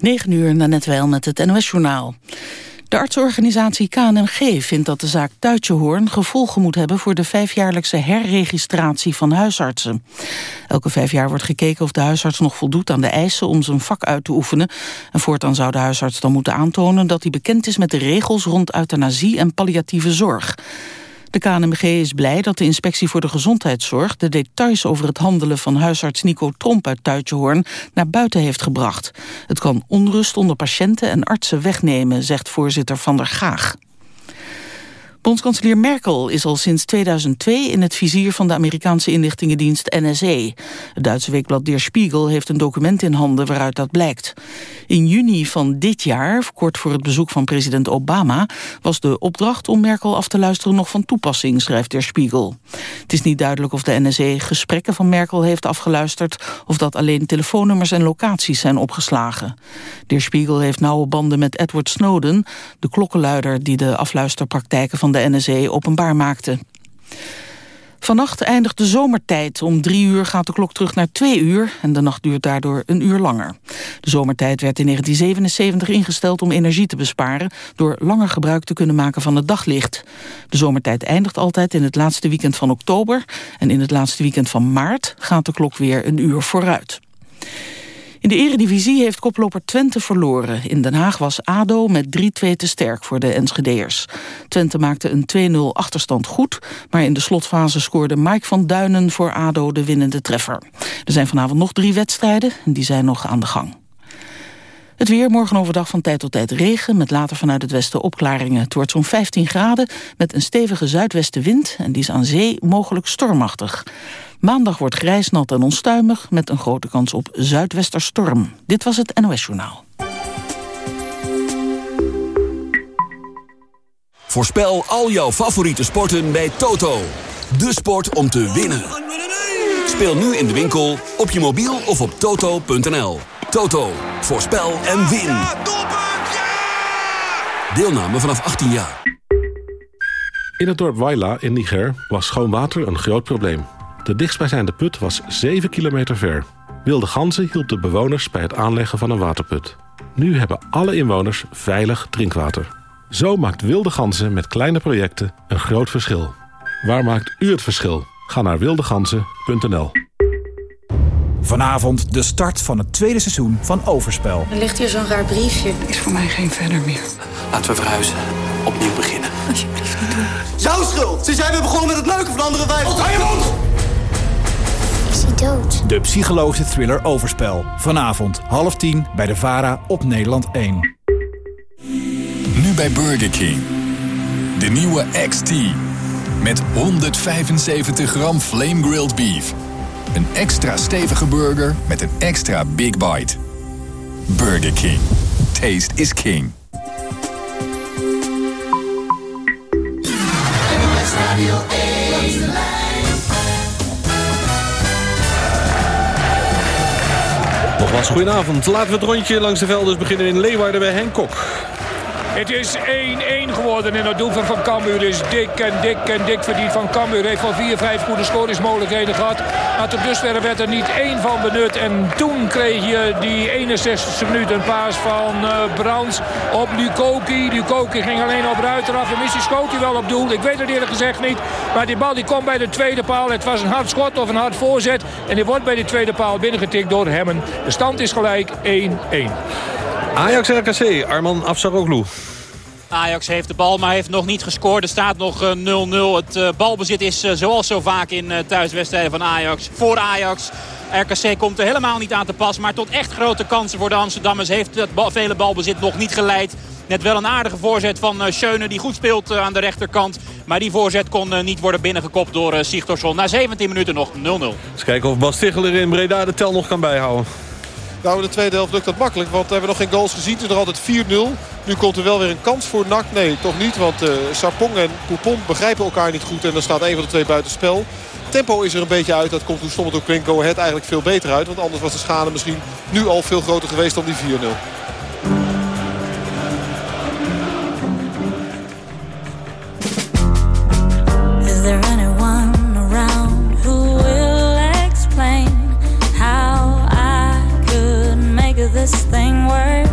9 uur na net wel met het NOS-journaal. De artsorganisatie KNMG vindt dat de zaak Duitsehoorn gevolgen moet hebben voor de vijfjaarlijkse herregistratie van huisartsen. Elke vijf jaar wordt gekeken of de huisarts nog voldoet aan de eisen om zijn vak uit te oefenen. En voortaan zou de huisarts dan moeten aantonen dat hij bekend is met de regels rond euthanasie en palliatieve zorg. De KNMG is blij dat de Inspectie voor de Gezondheidszorg... de details over het handelen van huisarts Nico Tromp uit Tuitjehoorn... naar buiten heeft gebracht. Het kan onrust onder patiënten en artsen wegnemen... zegt voorzitter Van der Gaag. Bondskanselier Merkel is al sinds 2002 in het vizier van de Amerikaanse inlichtingendienst NSE. Het Duitse weekblad Der Spiegel heeft een document in handen waaruit dat blijkt. In juni van dit jaar, kort voor het bezoek van president Obama, was de opdracht om Merkel af te luisteren nog van toepassing, schrijft Der Spiegel. Het is niet duidelijk of de NSE gesprekken van Merkel heeft afgeluisterd of dat alleen telefoonnummers en locaties zijn opgeslagen. Der Spiegel heeft nauwe banden met Edward Snowden, de klokkenluider die de afluisterpraktijken van de NSE openbaar maakte. Vannacht eindigt de zomertijd. Om drie uur gaat de klok terug naar twee uur en de nacht duurt daardoor een uur langer. De zomertijd werd in 1977 ingesteld om energie te besparen door langer gebruik te kunnen maken van het daglicht. De zomertijd eindigt altijd in het laatste weekend van oktober en in het laatste weekend van maart gaat de klok weer een uur vooruit. In de eredivisie heeft koploper Twente verloren. In Den Haag was ADO met 3-2 te sterk voor de Enschedeers. Twente maakte een 2-0 achterstand goed... maar in de slotfase scoorde Mike van Duinen voor ADO de winnende treffer. Er zijn vanavond nog drie wedstrijden en die zijn nog aan de gang. Het weer morgen overdag van tijd tot tijd regen... met later vanuit het westen opklaringen. Het wordt zo'n 15 graden met een stevige zuidwestenwind... en die is aan zee mogelijk stormachtig. Maandag wordt grijs, nat en onstuimig... met een grote kans op zuidwesterstorm. Dit was het NOS Journaal. Voorspel al jouw favoriete sporten bij Toto. De sport om te winnen. Speel nu in de winkel, op je mobiel of op toto.nl. Toto, voorspel en win. Deelname vanaf 18 jaar. In het dorp Waila in Niger was schoon water een groot probleem. De dichtstbijzijnde put was 7 kilometer ver. Wilde Ganzen hielp de bewoners bij het aanleggen van een waterput. Nu hebben alle inwoners veilig drinkwater. Zo maakt Wilde Ganzen met kleine projecten een groot verschil. Waar maakt u het verschil? Ga naar wildeganzen.nl Vanavond de start van het tweede seizoen van Overspel. Er ligt hier zo'n raar briefje. Is voor mij geen verder meer. Laten we verhuizen. Opnieuw beginnen. Alsjeblieft niet doen. Jouw schuld! Ze zijn weer begonnen met het leuke van andere wijven. Hou je mond! Is hij dood? De psychologische thriller Overspel. Vanavond half tien bij de VARA op Nederland 1. Nu bij Burger King. De nieuwe XT. Met 175 gram flame grilled beef. Een extra stevige burger met een extra big bite. Burger King. Taste is king. Nogmaals, goedenavond. Laten we het rondje langs de velden beginnen in Leeuwarden bij Henk Kok. Het is 1-1 geworden en het doel van Cambuur is dik en dik en dik verdiend. Van Cambuur heeft al 4-5 goede scoringsmogelijkheden gehad. Maar tot dusver werd er niet één van benut. En toen kreeg je die 61 minuut een paas van uh, Brands op Lukoki. Lukoki ging alleen op Ruiter af. En misschien schoot hij wel op doel. Ik weet het eerlijk gezegd niet. Maar die bal die komt bij de tweede paal. Het was een hard schot of een hard voorzet. En die wordt bij de tweede paal binnengetikt door Hemmen. De stand is gelijk 1-1. Ajax RKC, Arman Afsaroglu. Ajax heeft de bal, maar heeft nog niet gescoord. Er staat nog 0-0. Het uh, balbezit is uh, zoals zo vaak in thuiswedstrijden van Ajax. Voor Ajax. RKC komt er helemaal niet aan te pas. Maar tot echt grote kansen voor de Amsterdammers heeft het vele balbezit nog niet geleid. Net wel een aardige voorzet van Schöne die goed speelt aan de rechterkant. Maar die voorzet kon niet worden binnengekopt door Sigtorsson. Na 17 minuten nog 0-0. Eens kijken of Bas Ticheler in Breda de tel nog kan bijhouden. Nou, in de tweede helft lukt dat makkelijk. Want we hebben nog geen goals gezien. Het is nog altijd 4-0. Nu komt er wel weer een kans voor NAC. Nee, toch niet. Want uh, en Poupon begrijpen elkaar niet goed. En dan staat een van de twee buitenspel. Tempo is er een beetje uit. Dat komt toen stond ook klinkt Go eigenlijk veel beter uit. Want anders was de schade misschien nu al veel groter geweest dan die 4-0. This thing work?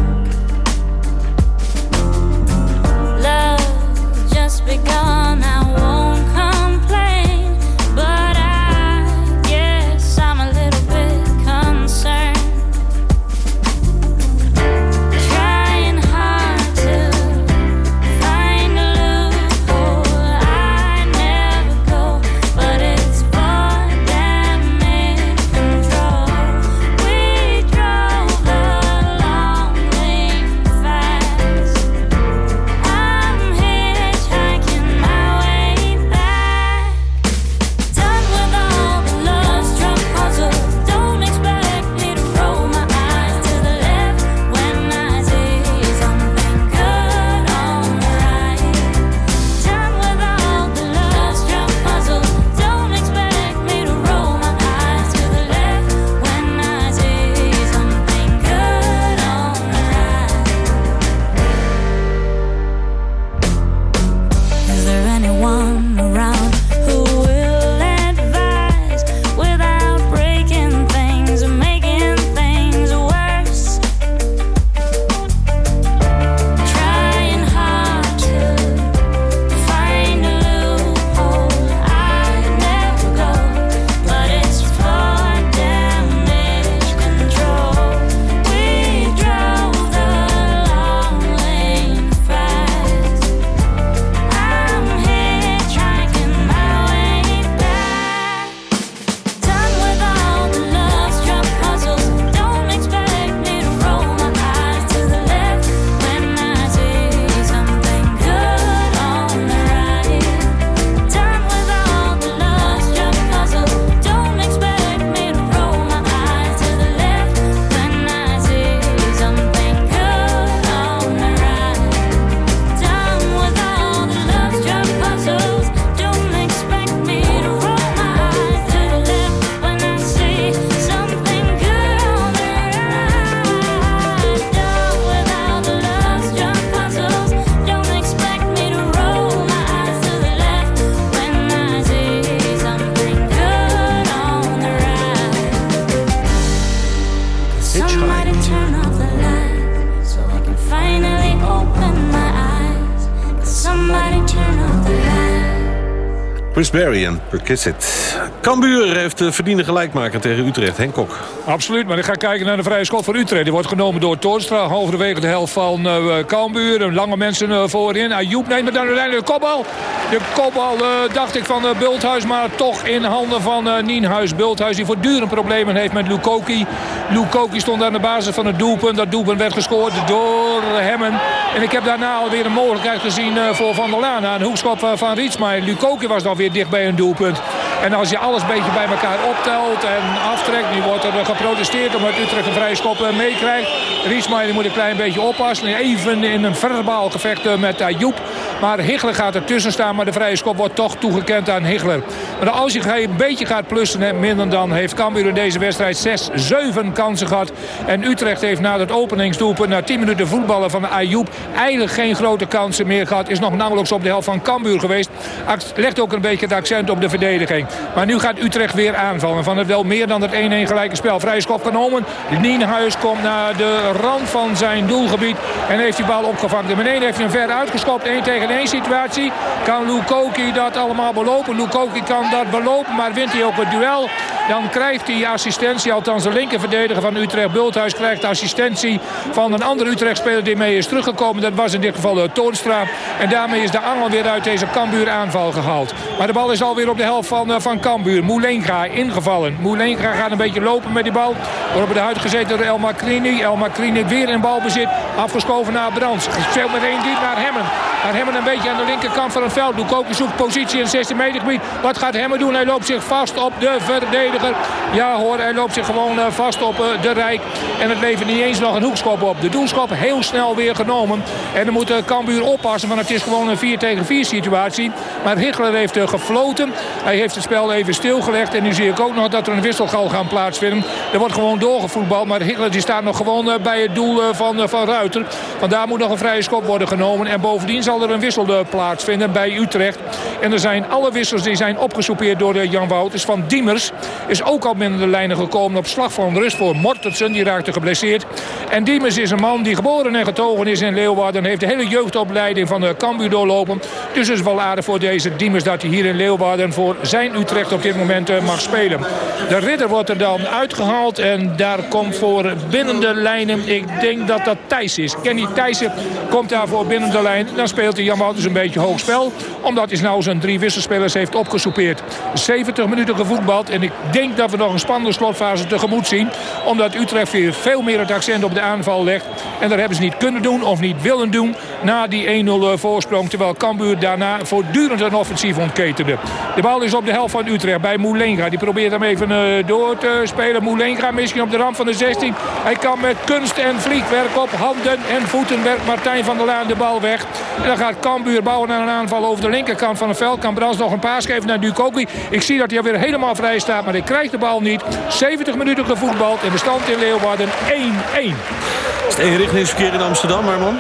Finally open my eyes. Somebody turn off the lights. Chris Berry en Perkissit. Cambuur heeft de verdiende gelijkmaker tegen Utrecht. Henk Kok. Absoluut, maar ik ga kijken naar de vrije schot van Utrecht. Die wordt genomen door Toornstra. Halverwege de helft van uh, Cambuur. Lange mensen uh, voorin. Ayoub neemt dan uiteindelijk de kopbal. De kopbal uh, dacht ik van Bulthuis. Maar toch in handen van Nienhuis. Bulthuis die voortdurend problemen heeft met Lukoki. Lukoki stond aan de basis van het doelpunt. Dat doelpunt werd gescoord door Hemmen. En ik heb daarna alweer een mogelijkheid gezien voor Van der Laan. Een hoekschop van Rietsmaier. Lukoki was dan weer dicht bij een doelpunt. En als je alles een beetje bij elkaar optelt en aftrekt. Nu wordt er geprotesteerd omdat Utrecht een vrije schop meekrijgt. Riesmaier moet een klein beetje oppassen. Even in een verbaal gevecht met Ayoub. Maar Higler gaat ertussen staan. Maar de vrije schop wordt toch toegekend aan Higler. Maar als je een beetje gaat plussen minder dan heeft Cambuur in deze wedstrijd 6, 7 kansen gehad. En Utrecht heeft na het openingsdoelpunt, na 10 minuten voetballen van Ayoub... eigenlijk geen grote kansen meer gehad. Is nog nauwelijks op de helft van Cambuur geweest. Legt ook een beetje het accent op de verdediging. Maar nu gaat Utrecht weer aanvallen. Van het wel meer dan het 1-1 gelijke spel. Vrije schop genomen. Nienhuis komt naar de rand van zijn doelgebied. En heeft die bal opgevangen. De beneden heeft hem ver uitgeschopt. 1 tegen 1 situatie. Kan Lukoki dat allemaal belopen? Lukoki kan dat belopen. Maar wint hij ook het duel. Dan krijgt hij assistentie. Althans de linkerverdediger van Utrecht. Bulthuis krijgt assistentie van een andere Utrecht-speler die mee is teruggekomen. Dat was in dit geval de Toornstra. En daarmee is de angel weer uit deze Cambuur aanval gehaald. Maar de bal is alweer op de helft van, uh, van Cambuur. Moulenga ingevallen. Moulenga gaat een beetje lopen met die bal. Wordt op de huid gezeten door El Macrini. El Macrini weer in balbezit. Afgeschoven naar Brands. Speelt meteen diep naar Hemmen. Naar Hemmen een beetje aan de linkerkant van het veld. Lukoki zoekt positie in het 16 meter gebied. Wat gaat Hemmen doen? Hij loopt zich vast op de verdediger. Ja hoor, hij loopt zich gewoon uh, vast op uh, de Rijk. En het levert niet eens nog een hoekschop op. De doelschop heel snel weer genomen. En dan moet Cambuur oppassen, want het is gewoon een 4 tegen 4 situatie. Maar Higgler heeft gefloten. Hij heeft het spel even stilgelegd. En nu zie ik ook nog dat er een wissel gaan plaatsvinden. Er wordt gewoon doorgevoetbald. Maar Higgler die staat nog gewoon bij het doel van, van Ruiter. Want daar moet nog een vrije schop worden genomen. En bovendien zal er een wissel plaatsvinden bij Utrecht. En er zijn alle wissels die zijn opgesoupeerd door Jan Wouters. Van Diemers is ook al binnen de lijnen gekomen op slag van rust voor Mortensen. Die raakte geblesseerd. En Diemers is een man die geboren en getogen is in Leeuwarden. Heeft de hele jeugdopleiding van Cambuur doorlopen. Dus is wel aardig voor deze Diemers dat hij hier in Leeuwarden voor zijn Utrecht op dit moment mag spelen. De ridder wordt er dan uitgehaald. En daar komt voor binnen de lijnen, ik denk dat dat Thijs is. Kenny Thijssen komt daarvoor binnen de lijn. Dan speelt hij Jan een beetje hoog spel. Omdat hij nou zijn drie wisselspelers heeft opgesoupeerd. 70 minuten gevoetbald. En ik denk dat we nog een spannende slotfase tegemoet zien. Omdat Utrecht weer veel meer het accent op de aanval legt. En dat hebben ze niet kunnen doen of niet willen doen. Na die 1-0 voorsprong. Terwijl Cambuur daarna voortdurend een offensief De bal is op de helft van Utrecht bij Moulenga. Die probeert hem even uh, door te spelen. Moulenga misschien op de rand van de 16. Hij kan met kunst en vliegwerk op handen en voeten werkt Martijn van der Laan de bal weg. En dan gaat Cambuur bouwen naar een aanval over de linkerkant van het veld. Kan Brans nog een paas geven naar Dukoki. Ik zie dat hij alweer helemaal vrij staat, maar hij krijgt de bal niet. 70 minuten gevoetbald de stand in Leeuwarden 1-1. Is het eenrichtingsverkeer in Amsterdam, man?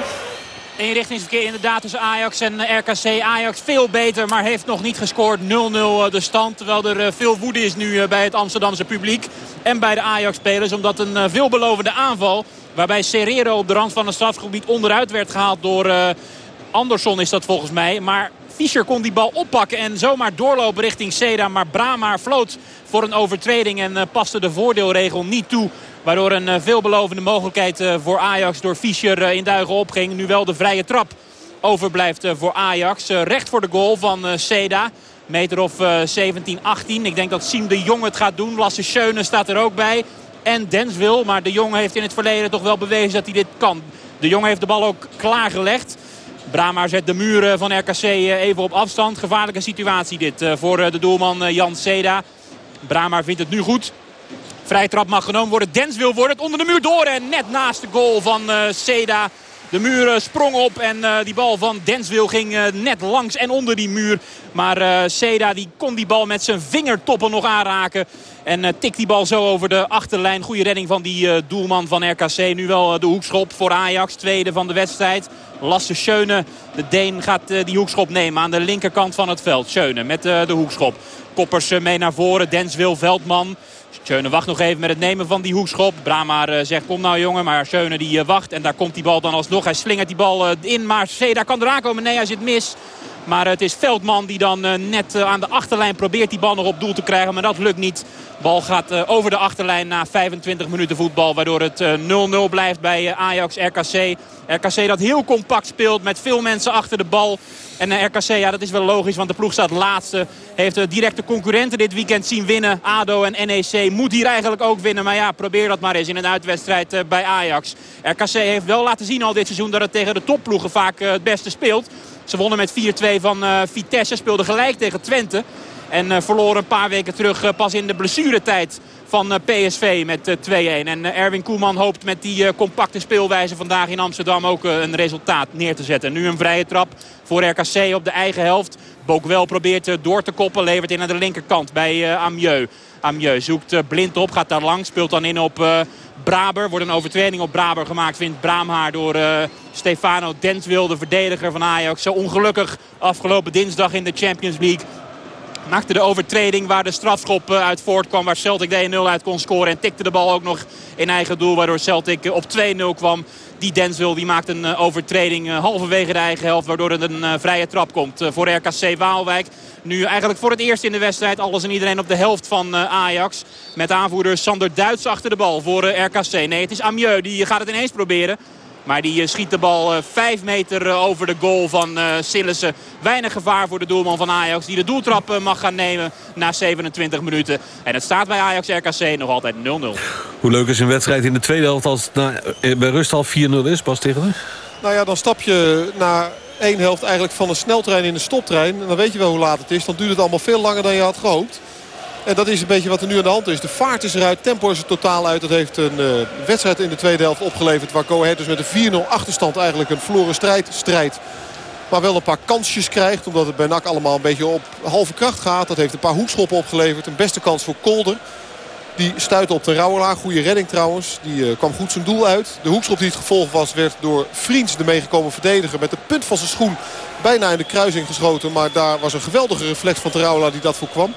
Eenrichtingsverkeer inderdaad tussen Ajax en RKC. Ajax veel beter, maar heeft nog niet gescoord. 0-0 de stand. Terwijl er veel woede is nu bij het Amsterdamse publiek. En bij de Ajax-spelers. Omdat een veelbelovende aanval... waarbij Serrero op de rand van het strafgebied onderuit werd gehaald door... Anderson is dat volgens mij. Maar Fischer kon die bal oppakken en zomaar doorlopen richting Seda. Maar Brama floot voor een overtreding en paste de voordeelregel niet toe. Waardoor een uh, veelbelovende mogelijkheid uh, voor Ajax door Fischer in duigen opging. Nu wel de vrije trap overblijft voor Ajax. recht voor de goal van Seda. Meter of 17, 18. Ik denk dat Siem de Jong het gaat doen. Lasse Schöne staat er ook bij. En Denswil. Maar de Jong heeft in het verleden toch wel bewezen dat hij dit kan. De Jong heeft de bal ook klaargelegd. Brama zet de muren van RKC even op afstand. Gevaarlijke situatie dit voor de doelman Jan Seda. Brama vindt het nu goed. Vrij trap mag genomen worden. Dens wil worden het onder de muur door. En net naast de goal van Seda. De muur sprong op en uh, die bal van Denswil ging net langs en onder die muur. Maar uh, Seda die kon die bal met zijn vingertoppen nog aanraken. En tikt die bal zo over de achterlijn. Goede redding van die doelman van RKC. Nu wel de hoekschop voor Ajax. Tweede van de wedstrijd. Lasse Schöne, de Deen, gaat die hoekschop nemen aan de linkerkant van het veld. Schöne met de hoekschop. Koppers mee naar voren. Denswil, Veldman. Schöne wacht nog even met het nemen van die hoekschop. Brama uh, zegt kom nou jongen, maar Schöne die uh, wacht. En daar komt die bal dan alsnog. Hij slingert die bal uh, in, maar daar kan eraan komen. Nee, hij zit mis. Maar het is Veldman die dan net aan de achterlijn probeert die bal nog op doel te krijgen. Maar dat lukt niet. Bal gaat over de achterlijn na 25 minuten voetbal. Waardoor het 0-0 blijft bij Ajax-RKC. RKC dat heel compact speelt met veel mensen achter de bal. En RKC, ja dat is wel logisch, want de ploeg staat laatste. Heeft de directe concurrenten dit weekend zien winnen. ADO en NEC moet hier eigenlijk ook winnen. Maar ja, probeer dat maar eens in een uitwedstrijd bij Ajax. RKC heeft wel laten zien al dit seizoen dat het tegen de topploegen vaak het beste speelt. Ze wonnen met 4-2 van Vitesse, speelden gelijk tegen Twente. En verloren een paar weken terug pas in de blessuretijd van PSV met 2-1. En Erwin Koeman hoopt met die compacte speelwijze vandaag in Amsterdam ook een resultaat neer te zetten. Nu een vrije trap voor RKC op de eigen helft. Bokwel probeert door te koppen, levert in aan de linkerkant bij Amieux. Amieux zoekt blind op, gaat daar lang, speelt dan in op Braber. Wordt een overtreding op Braber gemaakt, vindt Braamhaar door Stefano Denswil, de verdediger van Ajax. Zo ongelukkig afgelopen dinsdag in de Champions League maakte de overtreding waar de strafschop uit voortkwam. Waar Celtic de 1-0 uit kon scoren. En tikte de bal ook nog in eigen doel. Waardoor Celtic op 2-0 kwam. Die Denswil die maakt een overtreding halverwege de eigen helft. Waardoor het een vrije trap komt voor RKC Waalwijk. Nu eigenlijk voor het eerst in de wedstrijd alles en iedereen op de helft van Ajax. Met aanvoerder Sander Duits achter de bal voor RKC. Nee, het is Amieux. Die gaat het ineens proberen. Maar die schiet de bal 5 meter over de goal van Sillissen. Weinig gevaar voor de doelman van Ajax. Die de doeltrap mag gaan nemen na 27 minuten. En het staat bij Ajax-RKC nog altijd 0-0. Hoe leuk is een wedstrijd in de tweede helft als het bij rust al 4-0 is, Bas Tegeler? Nou ja, dan stap je naar één helft eigenlijk van een sneltrein in een stoptrein. En dan weet je wel hoe laat het is. Dan duurt het allemaal veel langer dan je had gehoopt. En dat is een beetje wat er nu aan de hand is. De vaart is eruit, tempo is er totaal uit. Dat heeft een uh, wedstrijd in de tweede helft opgeleverd. Waar Go Ahead dus met een 4-0 achterstand eigenlijk een verloren strijd strijdt. Maar wel een paar kansjes krijgt. Omdat het bij NAC allemaal een beetje op halve kracht gaat. Dat heeft een paar hoekschoppen opgeleverd. Een beste kans voor Kolder. Die stuitte op de. Goede redding trouwens. Die uh, kwam goed zijn doel uit. De hoekschop die het gevolg was werd door Vriends de meegekomen verdediger. Met de punt van zijn schoen bijna in de kruising geschoten. Maar daar was een geweldige reflex van de die dat voorkwam.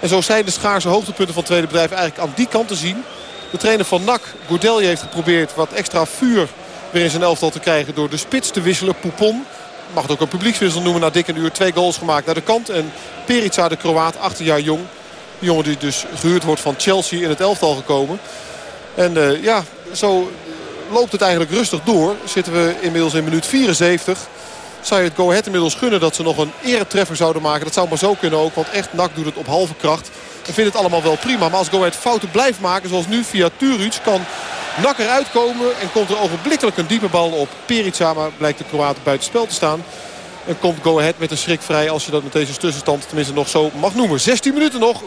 En zo zijn de schaarse hoogtepunten van het tweede bedrijf eigenlijk aan die kant te zien. De trainer van NAC, Gourdelje, heeft geprobeerd wat extra vuur weer in zijn elftal te krijgen. Door de spits te wisselen. Poupon, mag het ook een publiekswissel noemen, na dik uur twee goals gemaakt naar de kant. En Perica, de Kroaat, 18 jaar jong. De jongen die dus gehuurd wordt van Chelsea in het elftal gekomen. En uh, ja, zo loopt het eigenlijk rustig door. Zitten we inmiddels in minuut 74. Zou je het Go Ahead inmiddels gunnen dat ze nog een eretreffer zouden maken. Dat zou maar zo kunnen ook, want echt NAC doet het op halve kracht. En vindt het allemaal wel prima. Maar als Go Ahead fouten blijft maken, zoals nu via Turic, kan NAC eruit komen. En komt er ogenblikkelijk een diepe bal op Perica. Maar blijkt de Kroaten buiten spel te staan. En komt Go Ahead met een schrik vrij als je dat met deze tussenstand tenminste nog zo mag noemen. 16 minuten nog, 4-0.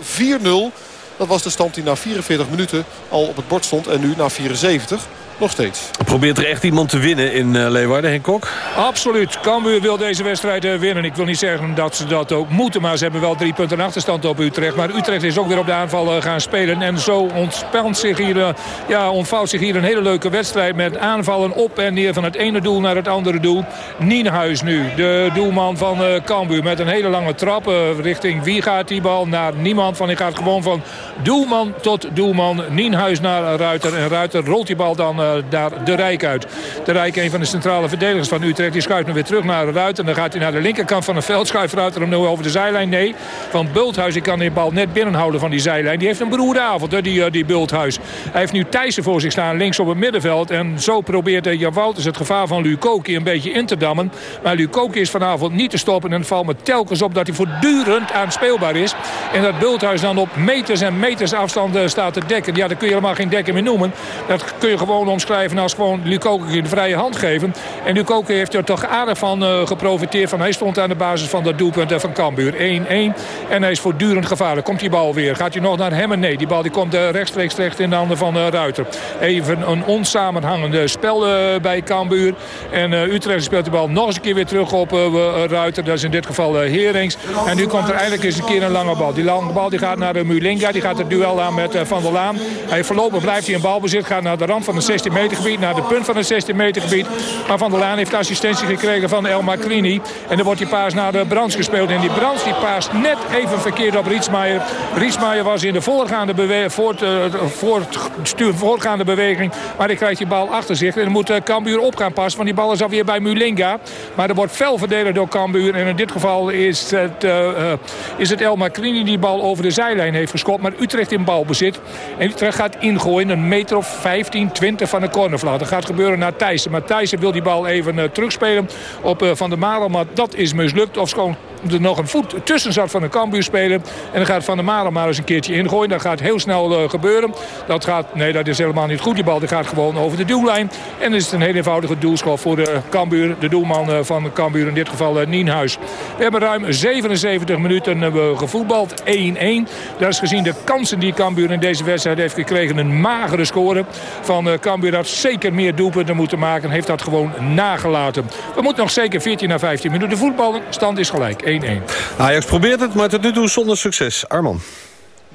Dat was de stand die na 44 minuten al op het bord stond. En nu na 74 nog steeds. Probeert er echt iemand te winnen in uh, Leeuwarden, Henk Kok? Absoluut. Cambuur wil deze wedstrijd uh, winnen. Ik wil niet zeggen dat ze dat ook moeten. Maar ze hebben wel drie punten achterstand op Utrecht. Maar Utrecht is ook weer op de aanval uh, gaan spelen. En zo ontspant zich hier, ja, ontvouwt zich hier een hele leuke wedstrijd. Met aanvallen op en neer van het ene doel naar het andere doel. Nienhuis nu, de doelman van Cambuur. Met een hele lange trap richting wie gaat die bal? Naar niemand. Van, hij gaat gewoon van doelman tot doelman. Nienhuis naar Ruiter. En Ruiter rolt die bal dan daar de Rijk uit. De Rijk, een van de centrale verdedigers van Utrecht, die schuift nu weer terug naar Ruiter. En dan gaat hij naar de linkerkant van het veld. Schuift Ruiter hem nu over de zijlijn. Nee, van Bulthuis. Kan die bal net binnenhouden van die zijlijn. Die heeft een beroerde avond, die, die Bulthuis. Hij heeft nu Thijssen voor zich staan, links op het middenveld. En zo probeert Jan Wouters het gevaar van Lukoki een beetje in te dammen. Maar Lukoki is vanavond niet te stoppen. En het valt me telkens op dat hij voortdurend aanspeelbaar is. En dat Bulthuis dan op meters en meters afstand staat te dekken. Ja, dat kun je helemaal geen dekken meer noemen. Dat kun je gewoon omschrijven als gewoon in de vrije hand geven. En Lukoki heeft er toch aardig van uh, geprofiteerd. Van hij stond aan de basis van dat doelpunt van Cambuur. 1-1. En hij is voortdurend gevaarlijk. Komt die bal weer. Gaat hij nog naar hem? Nee, die bal die komt uh, rechtstreeks terecht in de handen van Ruiter. Even een onsamenhangende spel bij Cambuur. En Utrecht speelt de bal nog eens een keer weer terug op Ruiter. Dat is in dit geval Herings. En nu komt er eindelijk eens een keer een lange bal. Die lange bal die gaat naar Mulinga. Die gaat het duel aan met Van der Laan. Hij voorlopig blijft hij in balbezit. Gaat naar de rand van het 16 meter gebied. Naar de punt van het 16 meter gebied. Maar Van der Laan heeft assistentie gekregen van El Macrini. En dan wordt die paas naar de Brands gespeeld. En die Brands die paast net even verkeerd op Rietsmaier. Rietsmaier was in de voorgaande, bewe voort, uh, voort, voorgaande beweging. Maar hij krijgt die bal achter zich. En dan moet Cambuur op gaan passen. Want die bal is alweer bij Mulinga. Maar er wordt fel verdedigd door Cambuur. En in dit geval is het, uh, is het El Macrini die bal over de zijlijn heeft geschopt. Maar Utrecht in balbezit. En Utrecht gaat ingooien. Een meter of 15, 20 van de cornervlag. Dat gaat gebeuren naar Thijssen. Maar Thijssen wil die bal even terugspelen op Van der Marel. Maar dat is mislukt. Of schoon er nog een voet tussen zat van een Cambuur spelen. En dan gaat Van der Maren maar eens een keertje ingooien. Dat gaat heel snel uh, gebeuren. Dat gaat, nee, dat is helemaal niet goed. Die bal die gaat gewoon over de doellijn. En is het een heel eenvoudige doelschop voor de Cambuur. De doelman uh, van Cambuur, in dit geval uh, Nienhuis. We hebben ruim 77 minuten gevoetbald. 1-1. Dat is gezien de kansen die Cambuur in deze wedstrijd heeft gekregen. Een magere score van Cambuur. Dat zeker meer doelpunten moeten maken. Heeft dat gewoon nagelaten. We moeten nog zeker 14 naar 15 minuten voetballen. Stand is gelijk. 1-1. Ajax probeert het, maar tot nu toe zonder succes. Arman.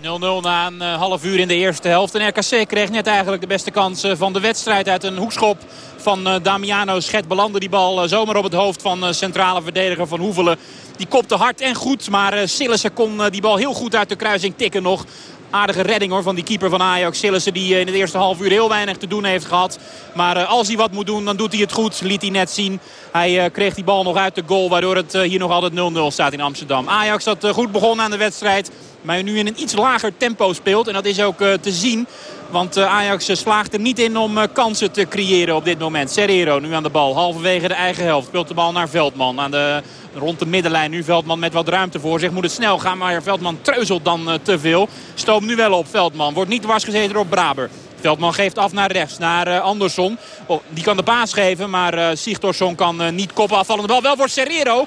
0-0 na een uh, half uur in de eerste helft. En RKC kreeg net eigenlijk de beste kans van de wedstrijd uit een hoekschop van uh, Damiano Schet. Belandde die bal zomaar op het hoofd van centrale verdediger van Hoevelen. Die kopte hard en goed, maar Sillissen kon die bal heel goed uit de kruising tikken nog. Aardige redding hoor van die keeper van Ajax. Sillissen die in het eerste half uur heel weinig te doen heeft gehad. Maar als hij wat moet doen, dan doet hij het goed. Liet hij net zien. Hij kreeg die bal nog uit de goal. Waardoor het hier nog altijd 0-0 staat in Amsterdam. Ajax dat goed begonnen aan de wedstrijd. Maar nu in een iets lager tempo speelt. En dat is ook te zien. Want Ajax slaagt er niet in om kansen te creëren op dit moment. Serrero nu aan de bal. Halverwege de eigen helft. Speelt de bal naar Veldman. Aan de, rond de middenlijn. Nu Veldman met wat ruimte voor zich. Moet het snel gaan. Maar Veldman treuzelt dan te veel. Stoomt nu wel op Veldman. Wordt niet dwars gezeten door Braber. Veldman geeft af naar rechts, naar Andersson. Oh, die kan de paas geven, maar uh, kan niet koppen. Afvallende bal wel voor Serrero.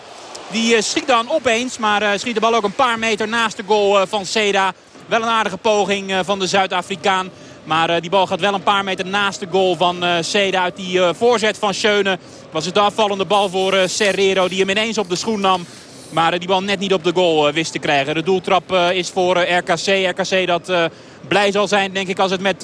Die schiet dan opeens, maar schiet de bal ook een paar meter naast de goal van Seda. Wel een aardige poging van de Zuid-Afrikaan. Maar die bal gaat wel een paar meter naast de goal van Seda uit die voorzet van Schöne. Was het de afvallende bal voor Serrero die hem ineens op de schoen nam. Maar die bal net niet op de goal wist te krijgen. De doeltrap is voor RKC. RKC dat blij zal zijn denk ik als het met 0-0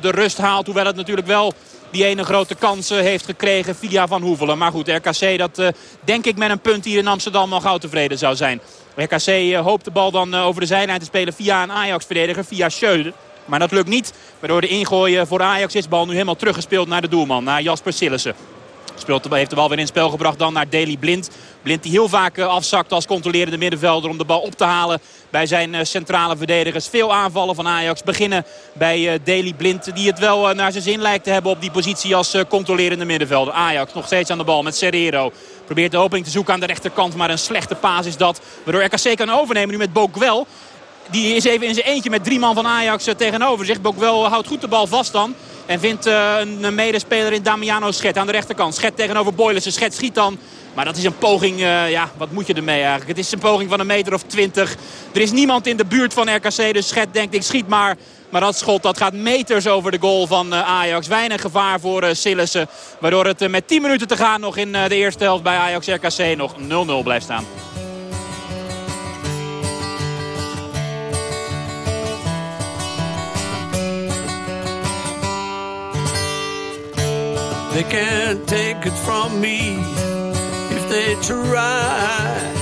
de rust haalt. Hoewel het natuurlijk wel die ene grote kans heeft gekregen via Van Hoevelen. Maar goed, RKC dat denk ik met een punt hier in Amsterdam al gauw tevreden zou zijn. RKC hoopt de bal dan over de zijlijn te spelen via een Ajax-verdediger, via Schöne. Maar dat lukt niet. Waardoor de ingooien voor Ajax is bal nu helemaal teruggespeeld naar de doelman. Naar Jasper Sillissen. Speelt, heeft de bal weer in spel gebracht dan naar Daley Blind. Blind die heel vaak afzakt als controlerende middenvelder om de bal op te halen bij zijn centrale verdedigers. Veel aanvallen van Ajax beginnen bij Daley Blind. Die het wel naar zijn zin lijkt te hebben op die positie als controlerende middenvelder. Ajax nog steeds aan de bal met Serrero. Probeert de opening te zoeken aan de rechterkant. Maar een slechte paas is dat. Waardoor RKC kan overnemen nu met Bokwel. Die is even in zijn eentje met drie man van Ajax tegenover zich. Bokwel houdt goed de bal vast dan. En vindt een medespeler in Damiano Schet aan de rechterkant. Schet tegenover Boylissen. Schet schiet dan. Maar dat is een poging, uh, ja, wat moet je ermee eigenlijk? Het is een poging van een meter of twintig. Er is niemand in de buurt van RKC, dus Schet denkt ik schiet maar. Maar dat schot dat gaat meters over de goal van uh, Ajax. Weinig gevaar voor uh, Sillissen. Waardoor het met 10 minuten te gaan nog in de eerste helft bij Ajax RKC nog 0-0 blijft staan. They can't take it from me they try.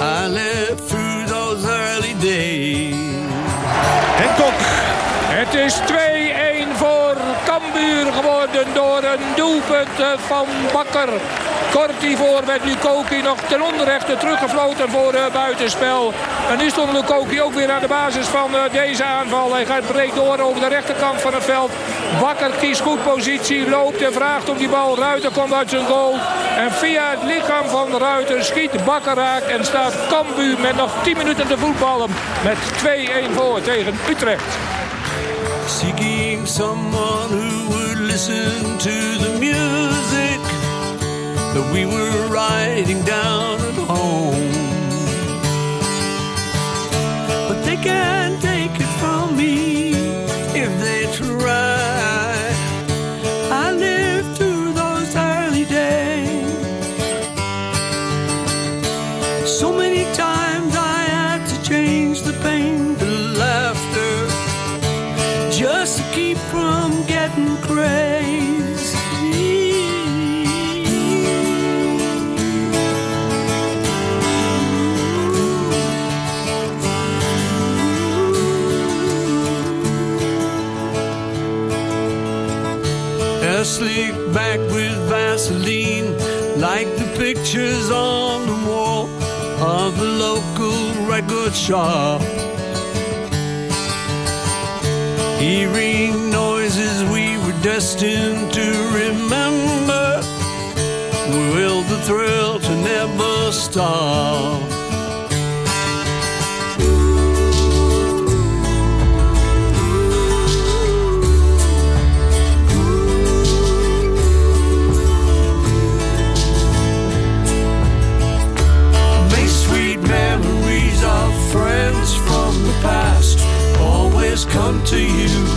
I lived through those early days. Kok. Het is 2-1 voor Cambuur geworden door een doelpunt van Bakker. Kort hiervoor werd Lukoki nog ten onrechte teruggefloten voor uh, buitenspel. En nu stond Lukoki ook weer aan de basis van uh, deze aanval. Hij gaat breed door over de rechterkant van het veld. Bakker kiest goed positie, loopt en vraagt om die bal. Ruiter komt uit zijn goal. En via het lichaam van Ruiter schiet Bakker raak. En staat Cambuur met nog 10 minuten te voetballen. Met 2-1 voor tegen Utrecht. Seeking someone who would listen that we were writing down at home. But they can't slick back with Vaseline, like the pictures on the wall of the local record shop. Hearing noises we were destined to remember, will the thrill to never stop. Come to you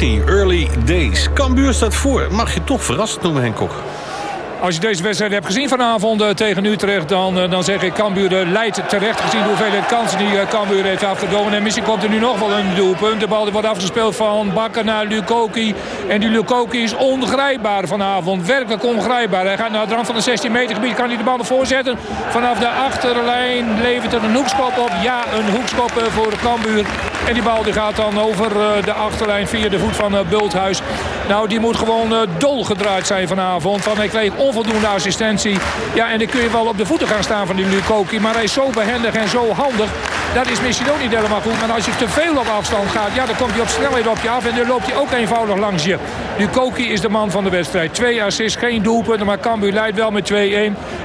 Early Days. Cambuur staat voor. Mag je toch verrast noemen, Henkok? Als je deze wedstrijd hebt gezien vanavond eh, tegen Utrecht... dan, eh, dan zeg ik Cambuur eh, leidt terecht gezien de hoeveelheid kansen die Cambuur heeft afgedwongen. En misschien komt er nu nog wel een doelpunt. De bal wordt afgespeeld van Bakker naar Lukoki. En die Lukoki is ongrijpbaar vanavond. Werkelijk ongrijpbaar. Hij gaat naar het rand van de 16 meter gebied. Kan hij de bal voorzetten? Vanaf de achterlijn levert er een hoekschop op. Ja, een hoekschop voor Cambuur. En die bal die gaat dan over eh, de achterlijn via de voet van eh, Bulthuis. Nou, die moet gewoon eh, dolgedraaid zijn vanavond. Want hij kreeg onvoldoende assistentie. Ja, en dan kun je wel op de voeten gaan staan van die Lukoki. Maar hij is zo behendig en zo handig. Dat is misschien ook niet helemaal goed. Maar als je te veel op afstand gaat, ja, dan komt hij op snelheid op je af. En dan loopt hij ook eenvoudig langs je. Lukoki is de man van de wedstrijd. Twee assists, geen doelpunten. Maar Cambuur leidt wel met 2-1.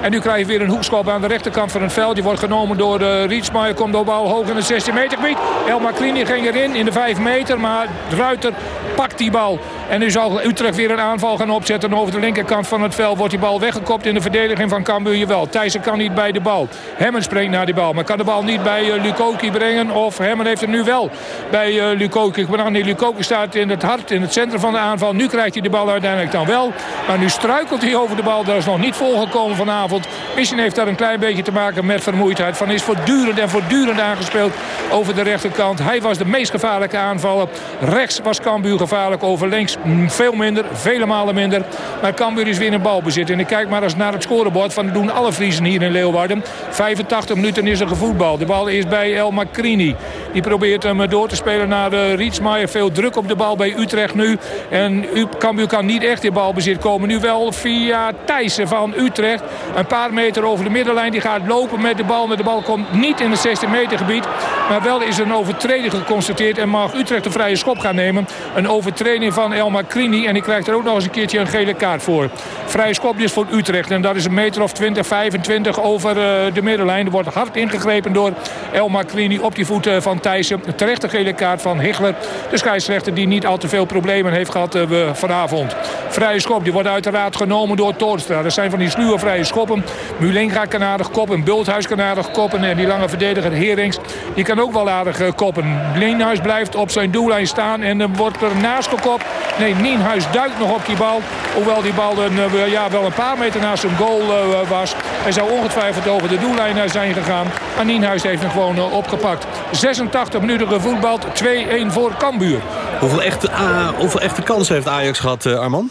En nu krijg je weer een hoekschop aan de rechterkant van het veld. Die wordt genomen door Rietsmaier. Komt de bal hoog in het 16 meter gebied. Elmar Klini ging erin in de 5 meter. Maar Ruiter pakt die bal. En nu zal Utrecht weer een aanval gaan opzetten. Over de linkerkant van het veld wordt die bal weggekopt in de verdediging van Cambuur. Jawel, Thijssen kan niet bij de bal. Hemmen springt naar die bal. Maar kan de bal niet bij uh, Lukoki brengen. Of Hemmen heeft hem nu wel bij uh, Lukoki. Nee, Lukoki staat in het hart, in het centrum van de aanval. Nu krijgt hij de bal uiteindelijk dan wel. Maar nu struikelt hij over de bal. Dat is nog niet volgekomen vanavond. Misschien heeft dat een klein beetje te maken met vermoeidheid. Van is voortdurend en voortdurend aangespeeld over de rechterkant. Hij was de meest gevaarlijke aanvaller. Rechts was Cambuur gevaarlijk. Over links veel minder, vele malen minder. Maar Cambuur is weer in balbezit. En ik kijk maar eens naar het scorebord van doen alle Friesen hier in Leeuwarden. 85 minuten is er gevoetbal. De bal is bij El Macrini. Die probeert hem door te spelen naar uh, Rietsmaier. Veel druk op de bal bij Utrecht nu. En Cambuur kan niet echt in balbezit komen. Nu wel via Thijssen van Utrecht. Een paar meter over de middenlijn. Die gaat lopen met de bal. Maar de bal komt niet in het 16 meter gebied. Maar wel is er een overtreding geconstateerd. En mag Utrecht een vrije schop gaan nemen. Een overtreding van El Macrini. En die krijgt er ook nog eens een keertje een gele kaart voor. Vrije schop dus voor Utrecht. En dat is een meter of 20, 25 over uh, de middenlijn. Er wordt hard ingegrepen door El Macrini op die voeten van Thijssen. Een terechte gele kaart van Hichler. De scheidsrechter die niet al te veel problemen heeft gehad uh, vanavond. Vrije schop, die wordt uiteraard genomen door Toornstra. Dat zijn van die sluwe vrije schoppen. Mulenga kan aardig koppen. Bulthuis kan aardig koppen. En die lange verdediger Herings, die kan ook wel aardig uh, koppen. Leenhuis blijft op zijn doellijn staan. En dan wordt er naast de kop. Nee, Nienhuis duikt nog op die bal. Hoewel die bal een, eh, ja, wel een paar meter naast een goal uh, was. Hij zou ongetwijfeld over de doellijn zijn gegaan. Maar Nienhuis heeft hem gewoon uh, opgepakt. 86 minuten gevoetbald. 2-1 voor Cambuur. Hoeveel echte, hoeveel echte kansen heeft Ajax gehad, Arman?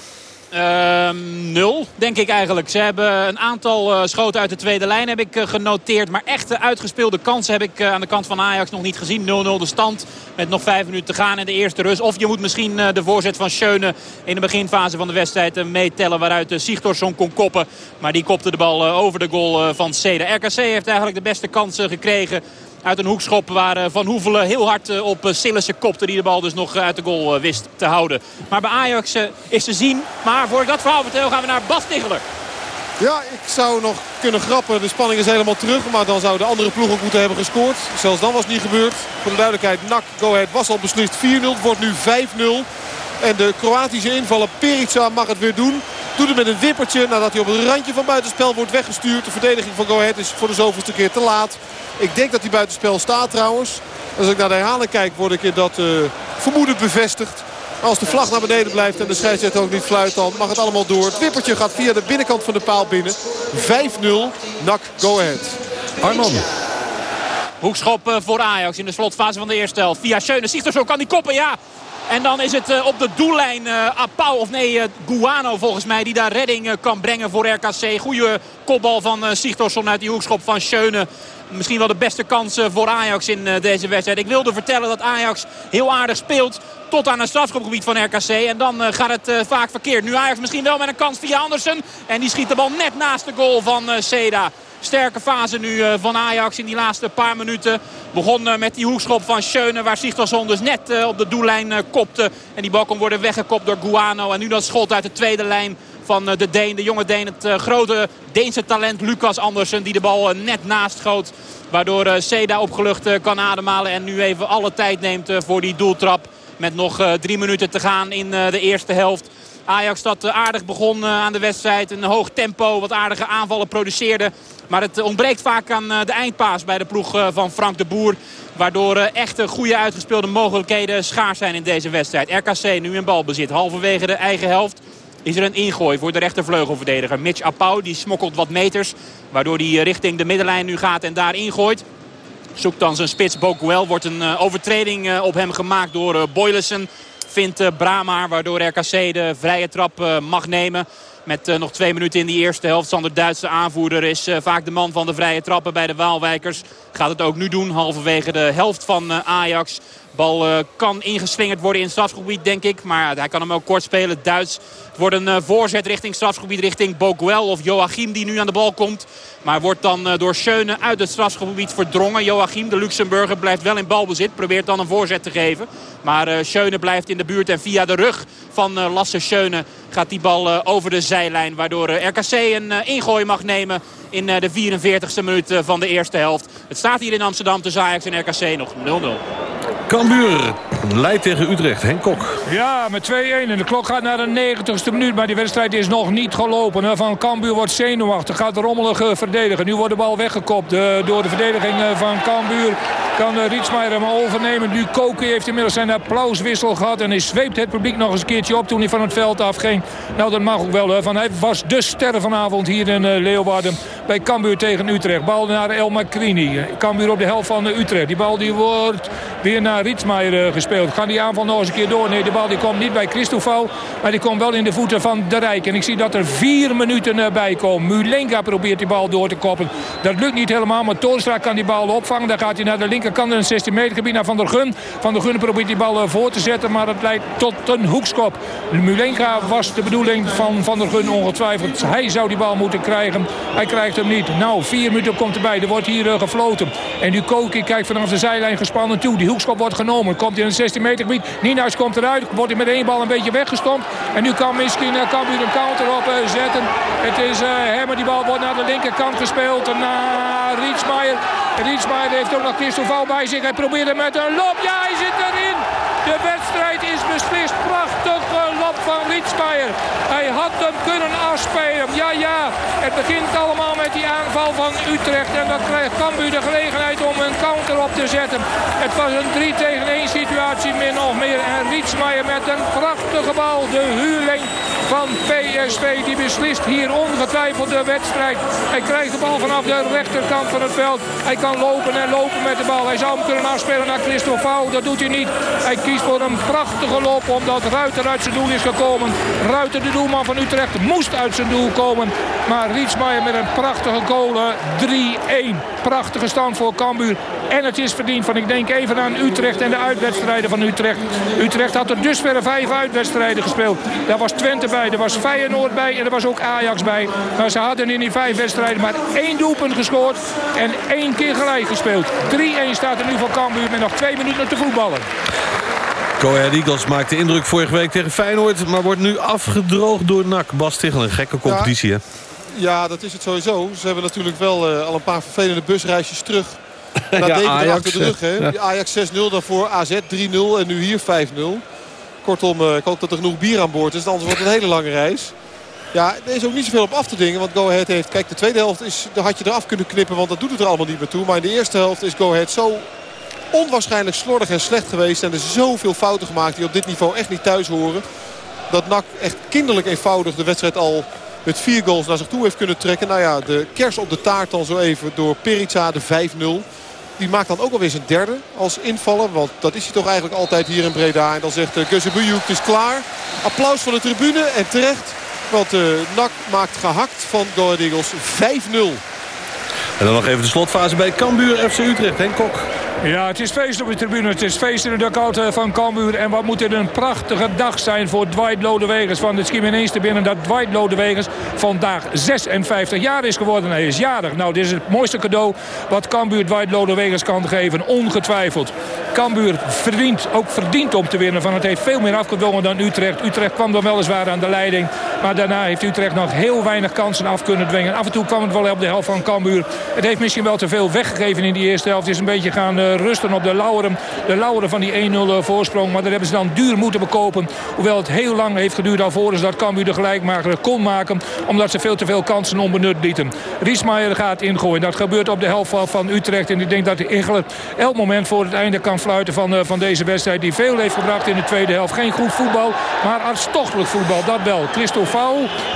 Ehm, nul, denk ik eigenlijk. Ze hebben een aantal uh, schoten uit de tweede lijn heb ik uh, genoteerd. Maar echte uitgespeelde kansen heb ik uh, aan de kant van Ajax nog niet gezien. 0-0 de stand met nog vijf minuten te gaan in de eerste rust. Of je moet misschien de voorzet van Schöne in de beginfase van de wedstrijd meetellen. Waaruit Sigtorsson kon koppen. Maar die kopte de bal over de goal van Seda. RKC heeft eigenlijk de beste kansen gekregen uit een hoekschop waar eh, Van Hoevelen heel hard eh, op eh, Sillissen kopte. Die de bal dus nog uit de goal wist te houden. Maar bij Ajax is te zien. Maar voor ik dat verhaal vertel gaan we naar Bas. Ja, ik zou nog kunnen grappen. De spanning is helemaal terug. Maar dan zou de andere ploeg ook moeten hebben gescoord. Zelfs dan was het niet gebeurd. Voor de duidelijkheid, NAC Go Ahead was al beslist 4-0. Het wordt nu 5-0. En de Kroatische invaller Perica mag het weer doen. Doet het met een wippertje nadat hij op het randje van buitenspel wordt weggestuurd. De verdediging van Go Ahead is voor de zoveelste keer te laat. Ik denk dat hij buitenspel staat trouwens. Als ik naar de herhaling kijk word ik in dat uh, vermoeden bevestigd. Als de vlag naar beneden blijft en de scheidsrechter ook niet fluit... dan mag het allemaal door. Het wippertje gaat via de binnenkant van de paal binnen. 5-0, NAC Go Ahead. Arman. Hoekschop eh, voor Ajax in de slotfase van de eerste helft. Via Schöne. zo kan die koppen, ja. En dan is het uh, op de doellijn uh, Apau, of nee, uh, Guano volgens mij... die daar redding kan brengen voor RKC. Goede kopbal van Sigtorsson uit die hoekschop van Schöne misschien wel de beste kansen voor Ajax in eh, deze wedstrijd. Ik wilde vertellen dat Ajax heel aardig speelt tot aan het strafschopgebied van RKC. En dan eh, gaat het eh, vaak verkeerd. Nu Ajax misschien wel met een kans via Andersen. En die schiet de bal net naast de goal van Seda. Sterke fase nu van Ajax in die laatste paar minuten. Begon met die hoekschop van Schöne waar Sigtorsson dus net op de doellijn kopte. En die bal kon worden weggekopt door Guano. En nu dat schot uit de tweede lijn van eh, de Deen. De jonge Deen, het eh, grote Deense talent Lucas Andersen die de bal eh, net naast schoot. Waardoor Seda opgelucht kan ademhalen en nu even alle tijd neemt voor die doeltrap. Met nog drie minuten te gaan in de eerste helft. Ajax dat aardig begon aan de wedstrijd. Een hoog tempo, wat aardige aanvallen produceerde. Maar het ontbreekt vaak aan de eindpaas bij de ploeg van Frank de Boer. Waardoor echte goede uitgespeelde mogelijkheden schaars zijn in deze wedstrijd. RKC nu in balbezit, halverwege de eigen helft is er een ingooi voor de rechtervleugelverdediger. Mitch Apau die smokkelt wat meters. Waardoor hij eh, richting de middenlijn nu gaat en daar ingooit. Zoekt dan zijn spits Bokuel. Wordt een eh, overtreding eh, op hem gemaakt door Boylissen. Vindt Brama waardoor RKC de vrije trap mag nemen. Met nog twee minuten in die eerste helft. Sander Duitse aanvoerder is vaak de man van de vrije trappen bij de Waalwijkers. Gaat het ook nu doen. Halverwege de helft van Ajax. Bal uh, kan ingeslingerd worden in strafgebied, denk ik. Maar hij kan hem ook kort spelen. Duits. Het wordt een uh, voorzet richting strafgebied, richting Boguel of Joachim die nu aan de bal komt. Maar wordt dan door Schöne uit het strafgebied verdrongen. Joachim, de Luxemburger, blijft wel in balbezit. Probeert dan een voorzet te geven. Maar Schöne blijft in de buurt en via de rug van Lasse Schöne gaat die bal over de zijlijn. Waardoor RKC een ingooi mag nemen in de 44ste minuut van de eerste helft. Het staat hier in Amsterdam tussen Ajax en RKC nog 0-0. Cambuur leidt tegen Utrecht. Henk Kok. Ja, met 2-1. En de klok gaat naar de 90ste minuut. Maar die wedstrijd is nog niet gelopen. Van Cambuur wordt zenuwachtig. Gaat rommelig eh, verdedigen. Nu wordt de bal weggekopt eh, door de verdediging eh, van Cambuur. Kan Rietsmeijer hem overnemen. Nu Koken heeft inmiddels zijn applauswissel gehad. En hij zweept het publiek nog eens een keertje op toen hij van het veld afging. Nou, dat mag ook wel. Van hij was de ster vanavond hier in Leeuwarden. Bij Cambuur tegen Utrecht. Bal naar El Macrini. Cambuur op de helft van Utrecht. Die bal die wordt weer naar Rietsmaier eh, Gaan die aanval nog eens een keer door? Nee, de bal die komt niet bij Christoffel. Maar die komt wel in de voeten van de Rijk. En ik zie dat er vier minuten eh, bij komen. Mulenka probeert die bal door te koppen. Dat lukt niet helemaal. Maar Toornstra kan die bal opvangen. Dan gaat hij naar de linkerkant in het 16 meter gebied naar Van der Gun. Van der Gun probeert die bal eh, voor te zetten. Maar het leidt tot een hoekskop. Mulenka was de bedoeling van Van der Gun ongetwijfeld. Hij zou die bal moeten krijgen. Hij krijgt hem niet. Nou, vier minuten komt erbij. Er wordt hier gefloten. En nu Koki kijkt vanaf de zijlijn gespannen toe. Die hoekskop wordt genomen. Komt in 16 meter gebied. Nienhuis komt eruit. Wordt hij met één bal een beetje weggestompt. En nu kan misschien uh, kan een counter op uh, zetten. Het is uh, Hemmer. Die bal wordt naar de linkerkant gespeeld. Naar Rietsmaier. Rietsmaier heeft ook nog Christoffel bij zich. Hij probeert hem met een loop. Ja, hij zit erin. De wedstrijd is beslist. Prachtige lop van Rietsmaier. Hij had hem kunnen Ja, ja. Het begint allemaal met die aanval van Utrecht. En dan krijgt Cambuur de gelegenheid om een counter op te zetten. Het was een 3 tegen 1 situatie min of meer. En Rietsmaier met een prachtige bal. De huurling van PSV die beslist hier ongetwijfeld de wedstrijd. Hij krijgt de bal vanaf de rechterkant van het veld. Hij kan lopen en lopen met de bal. Hij zou hem kunnen afspelen naar Christophe Dat doet hij niet. Hij kiest voor een prachtige loop omdat Ruiter uit zijn doel is gekomen. Ruiter, de doelman van Utrecht, moest uit zijn doel komen. Maar Rietsmaier met een prachtige goal. 3-1. Prachtige stand voor Cambuur. En het is verdiend van, ik denk even aan Utrecht en de uitwedstrijden van Utrecht. Utrecht had er dusver vijf uitwedstrijden gespeeld. Daar was Twente bij, er was Feyenoord bij en er was ook Ajax bij. Maar ze hadden in die vijf wedstrijden maar één doelpunt gescoord en één keer gelijk gespeeld. 3-1 staat er nu voor Cambuur met nog twee minuten te voetballen. Go Ahead Eagles maakte indruk vorige week tegen Feyenoord... maar wordt nu afgedroogd door NAC. Bas Tichel, een gekke competitie, hè? Ja, dat is het sowieso. Ze hebben natuurlijk wel uh, al een paar vervelende busreisjes terug. Naar ja, Ajax, achter de rug. Hè? ja. Ajax 6-0, daarvoor AZ 3-0 en nu hier 5-0. Kortom, uh, ik hoop dat er genoeg bier aan boord is. Anders wordt het een hele lange reis. Ja, er is ook niet zoveel op af te dingen. Want Go Ahead heeft... Kijk, de tweede helft is, daar had je eraf kunnen knippen. Want dat doet het er allemaal niet meer toe. Maar in de eerste helft is Go Ahead zo onwaarschijnlijk slordig en slecht geweest. En er zoveel fouten gemaakt die op dit niveau echt niet thuis horen. Dat NAC echt kinderlijk eenvoudig de wedstrijd al met vier goals naar zich toe heeft kunnen trekken. Nou ja, de kers op de taart dan zo even door Perica, de 5-0. Die maakt dan ook alweer zijn derde als invaller. Want dat is hij toch eigenlijk altijd hier in Breda. En dan zegt uh, Guzebuyuk, het is klaar. Applaus van de tribune en terecht. Want uh, NAC maakt gehakt van Go Eagles 5-0. En dan nog even de slotfase bij Cambuur FC Utrecht. Henk Kok. Ja, het is feest op de tribune. Het is feest in de dugout eh, van Cambuur. En wat moet dit een prachtige dag zijn voor Dwight Lodewegers. Van het schiet me ineens te binnen dat Dwight Lodewegers vandaag 56 jaar is geworden. Hij is jarig. Nou, dit is het mooiste cadeau wat Cambuur Dwight Lodewegers kan geven. Ongetwijfeld. Cambuur verdient, ook verdient om te winnen. Van het heeft veel meer afgedwongen dan Utrecht. Utrecht kwam dan weliswaar aan de leiding. Maar daarna heeft Utrecht nog heel weinig kansen af kunnen dwingen. Af en toe kwam het wel op de helft van Cambuur. Het heeft misschien wel te veel weggegeven in die eerste helft. Het is een beetje gaan uh, rusten op de lauweren. De lauweren van die 1-0 voorsprong. Maar dat hebben ze dan duur moeten bekopen. Hoewel het heel lang heeft geduurd alvorens dat Cambuur de gelijkmaker kon maken. Omdat ze veel te veel kansen onbenut lieten. Riesmaier gaat ingooien. Dat gebeurt op de helft van Utrecht. En ik denk dat Igler elk moment voor het einde kan fluiten van, uh, van deze wedstrijd. Die veel heeft gebracht in de tweede helft. Geen goed voetbal, maar hartstochtelijk voetbal. Dat wel. Christophe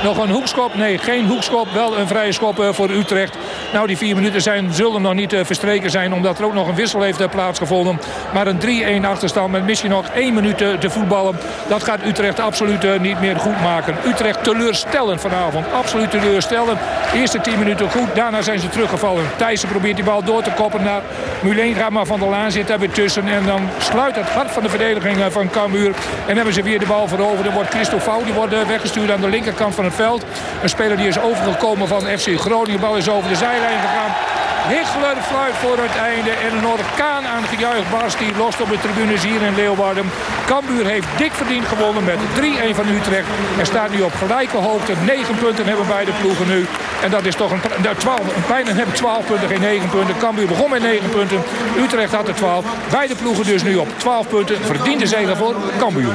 nog een hoekschop. Nee, geen hoekschop. Wel een vrije schop voor Utrecht. Nou, die vier minuten zijn, zullen nog niet verstreken zijn. Omdat er ook nog een wissel heeft plaatsgevonden. Maar een 3-1 achterstand met misschien nog één minuut te voetballen. Dat gaat Utrecht absoluut niet meer goed maken. Utrecht teleurstellend vanavond. Absoluut teleurstellend. Eerste 10 minuten goed. Daarna zijn ze teruggevallen. Thijssen probeert die bal door te koppen naar Muleen. Gaat maar Van der Laan zit daar weer tussen. En dan sluit het hart van de verdediging van Cambuur. En hebben ze weer de bal veroverd. Dan wordt Christophe Fouw, die wordt weggestuurd aan de linkerkant van het veld. Een speler die is overgekomen van FC Groningen. De bal is over de zijlijn gegaan. Hichler fluit voor het einde. En een orkaan aan gejuich Bas die lost op de tribunes hier in Leeuwarden. Cambuur heeft dik verdiend gewonnen met 3-1 van Utrecht. En staat nu op gelijke hoogte. 9 punten hebben beide ploegen nu. En dat is toch een, 12, een bijna hebben 12 punten, geen 9 punten. Cambuur begon met 9 punten. Utrecht had er 12. Beide ploegen dus nu op 12 punten. Verdiende zegen voor Cambuur.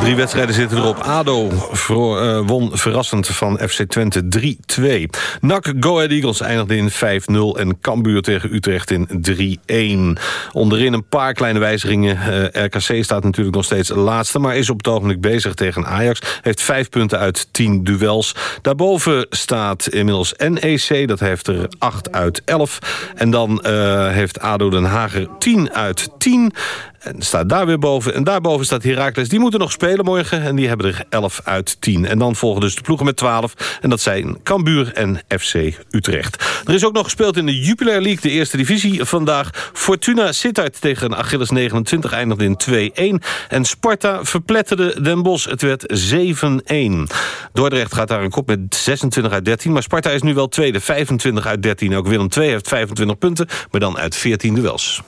Drie wedstrijden zitten erop. ADO uh, won verrassend van FC Twente 3-2. NAC Go Ahead Eagles eindigde in 5-0 en Cambuur tegen Utrecht in 3-1. Onderin een paar kleine wijzigingen. Uh, RKC staat natuurlijk nog steeds laatste... maar is op het ogenblik bezig tegen Ajax. Heeft vijf punten uit 10 duels. Daarboven staat inmiddels NEC. Dat heeft er 8 uit 11. En dan uh, heeft ADO Den Haag 10 uit 10. En staat daar weer boven. En daarboven staat Heracles. Die moeten nog spelen morgen. En die hebben er 11 uit 10. En dan volgen dus de ploegen met 12. En dat zijn Cambuur en FC Utrecht. Er is ook nog gespeeld in de Jupiler League. De eerste divisie vandaag. Fortuna Sittard tegen Achilles 29 eindigde in 2-1. En Sparta verpletterde Den Bosch. Het werd 7-1. Dordrecht gaat daar een kop met 26 uit 13. Maar Sparta is nu wel tweede. 25 uit 13. Ook Willem II heeft 25 punten. Maar dan uit 14 duels.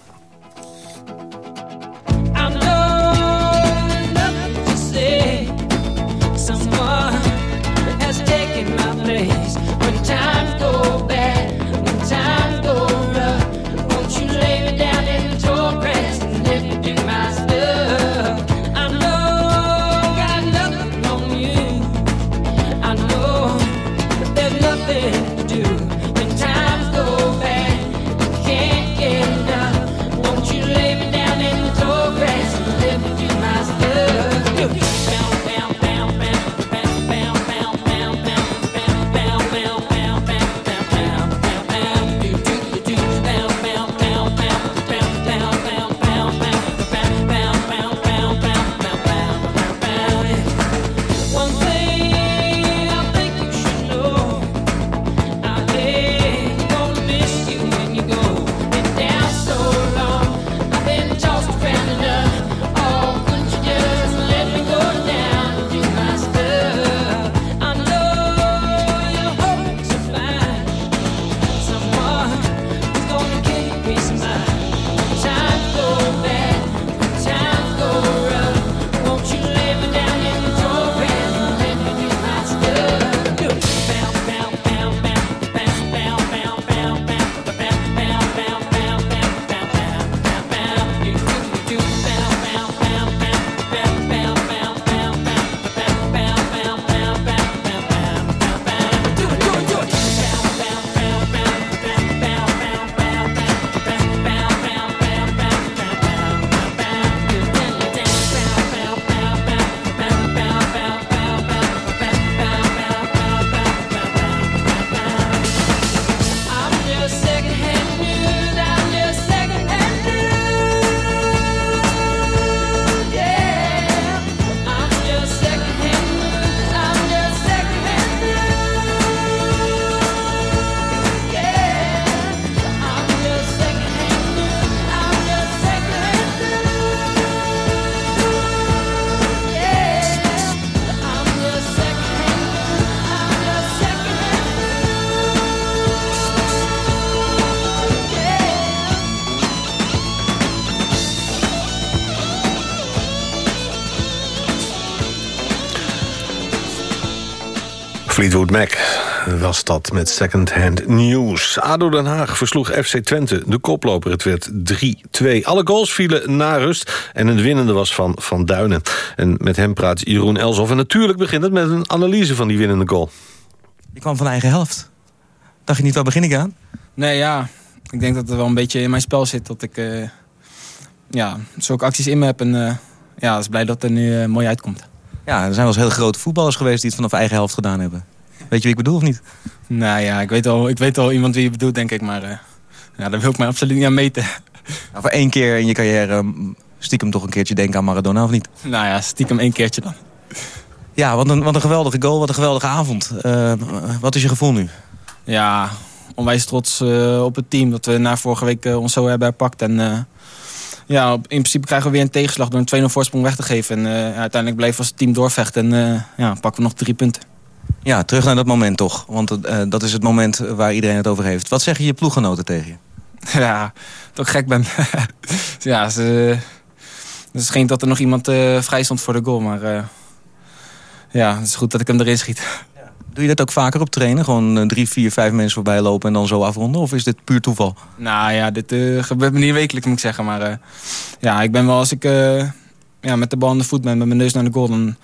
Fleetwood Mac was dat met Second Hand News. ADO Den Haag versloeg FC Twente, de koploper. Het werd 3-2. Alle goals vielen na rust en het winnende was van Van Duinen. En met hem praat Jeroen Elshoff. En natuurlijk begint het met een analyse van die winnende goal. Die kwam van eigen helft. Dacht je niet, waar begin ik aan? Nee, ja. Ik denk dat er wel een beetje in mijn spel zit dat ik uh, ja, zulke acties in me heb. En uh, ja, is blij dat het er nu uh, mooi uitkomt. Ja, er zijn wel eens hele grote voetballers geweest die het vanaf eigen helft gedaan hebben. Weet je wie ik bedoel of niet? Nou ja, ik weet al, ik weet al iemand wie je bedoelt, denk ik. Maar uh, ja, daar wil ik mij absoluut niet aan meten. Nou, voor één keer in je carrière mm, stiekem toch een keertje denken aan Maradona, of niet? Nou ja, stiekem één keertje dan. Ja, wat een, wat een geweldige goal, wat een geweldige avond. Uh, wat is je gevoel nu? Ja, onwijs trots uh, op het team. Dat we na vorige week ons zo hebben herpakt. En ja, in principe krijgen we weer een tegenslag door een 2-0 voorsprong weg te geven. En uiteindelijk bleef als team doorvechten en ja, pakken we nog drie punten. Ja, terug naar dat moment toch. Want uh, dat is het moment waar iedereen het over heeft. Wat zeggen je ploeggenoten tegen je? Ja, dat ik gek ben. ja, ze, het scheen dat er nog iemand vrij stond voor de goal. Maar ja, het is goed dat ik hem erin schiet. Doe je dat ook vaker op trainen? Gewoon drie, vier, vijf mensen voorbij lopen en dan zo afronden? Of is dit puur toeval? Nou ja, dit gebeurt me niet wekelijks moet ik zeggen. Maar ja, ik ben wel als ik ja, met de bal aan de voet ben, met mijn neus naar de goal... dan,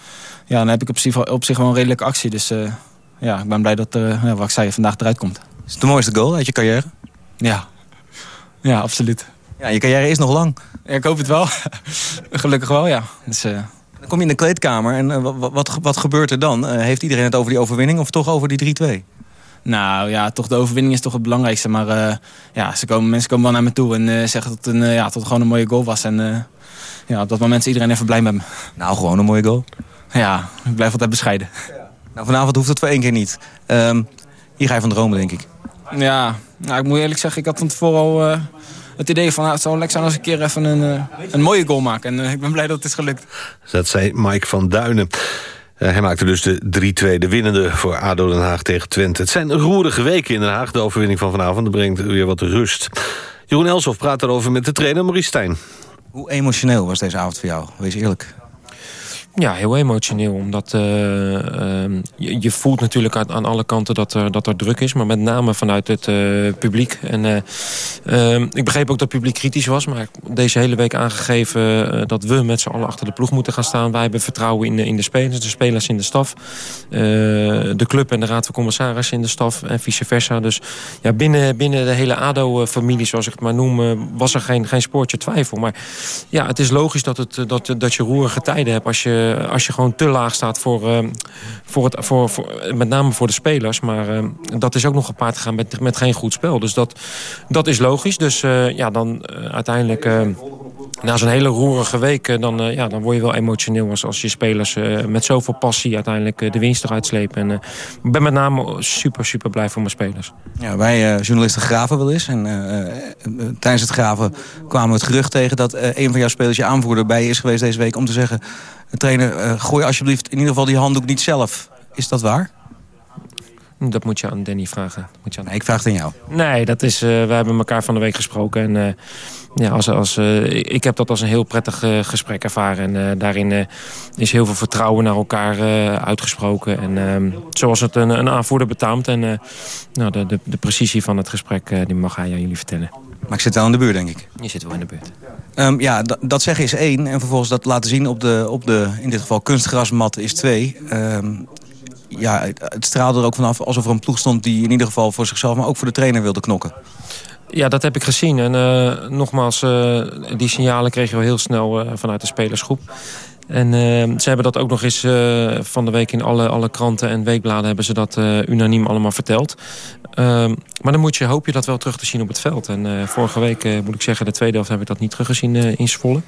ja, dan heb ik op zich, op zich wel een redelijke actie. Dus ja, ik ben blij dat, ja, wat ik zei, vandaag eruit komt. Is het de mooiste goal uit je carrière? Ja, ja absoluut. Ja, je carrière is nog lang. Ja, ik hoop het wel. Gelukkig wel, ja. Dus, dan kom je in de kleedkamer en uh, wat, wat, wat, gebeurt er dan? Heeft iedereen het over die overwinning of toch over die 3-2? Nou ja, toch de overwinning is toch het belangrijkste. Maar uh, ja, ze komen, mensen komen wel naar me toe en zeggen dat het, een, ja, het gewoon een mooie goal was. En ja, op dat moment is iedereen even blij met me. Nou, gewoon een mooie goal. Ja, ik blijf altijd bescheiden. Nou, vanavond hoeft het voor één keer niet. Um, hier ga je van dromen, denk ik. Ja, nou, ik moet eerlijk zeggen, ik had van tevoren al het idee van nou, het zou lekker zijn als ik een keer even een, uh, een mooie goal maak. En uh, ik ben blij dat het is gelukt. Dat zei Mike van Duinen. Hij maakte dus de 3-2, de winnende voor ADO Den Haag tegen Twente. Het zijn roerige weken in Den Haag. De overwinning van vanavond brengt weer wat rust. Jeroen Elshoff praat daarover met de trainer Maurice Stijn. Hoe emotioneel was deze avond voor jou? Wees eerlijk. Ja, heel emotioneel. Omdat uh, uh, je, voelt natuurlijk aan, alle kanten dat er, dat er druk is. Maar met name vanuit het uh, publiek. En ehm, ik begreep ook dat het publiek kritisch was. Maar deze hele week aangegeven dat we met z'n allen achter de ploeg moeten gaan staan. Wij hebben vertrouwen in de, in de spelers. De spelers in de staf. de club en de raad van commissarissen in de staf. En vice versa. Dus ja, binnen, binnen de hele ADO-familie, zoals ik het maar noem... was er geen, geen spoortje twijfel. Maar ja, het is logisch dat, het, dat, dat je roerige tijden hebt... als je als je gewoon te laag staat voor, uh, voor het, voor, voor, met name voor de spelers. Maar uh, dat is ook nog gepaard gegaan met, met geen goed spel. Dus dat, dat is logisch. Dus uh, ja, dan uiteindelijk na zo'n hele roerige week... dan, ja, dan word je wel emotioneel als, als je spelers met zoveel passie... uiteindelijk de winst eruit slepen. En ik ben met name super, super blij voor mijn spelers. Ja, wij journalisten graven wel eens. En tijdens het graven kwamen we het gerucht tegen... dat een van jouw spelers je aanvoerder bij je is geweest deze week... om te zeggen trainer, gooi alsjeblieft in ieder geval die handdoek niet zelf. Is dat waar? Dat moet je aan Danny vragen. Moet je aan... Nee, ik vraag het aan jou. Nee, dat is, we hebben elkaar van de week gesproken. En, ja, als, als, uh, ik heb dat als een heel prettig gesprek ervaren. En daarin is heel veel vertrouwen naar elkaar uitgesproken. En ehm, zoals het een, een aanvoerder betaamt. En nou, de, de, de, precisie van het gesprek die mag hij aan jullie vertellen. Maar ik zit wel in de buurt, denk ik. Je zit wel in de buurt. Um, ja, dat zeggen is één. En vervolgens dat laten zien op de, op de in dit geval kunstgrasmat is twee. Um, ja, het straalde er ook vanaf alsof er een ploeg stond... die in ieder geval voor zichzelf, maar ook voor de trainer wilde knokken. Ja, dat heb ik gezien. En uh, nogmaals, uh, die signalen kregen we heel snel uh, vanuit de spelersgroep. En ze hebben dat ook nog eens van de week in alle, alle kranten en weekbladen... hebben ze dat unaniem allemaal verteld. Ehm, maar dan moet je, hoop je dat wel terug te zien op het veld. En vorige week, moet ik zeggen, de tweede helft heb ik dat niet teruggezien in Zwolle.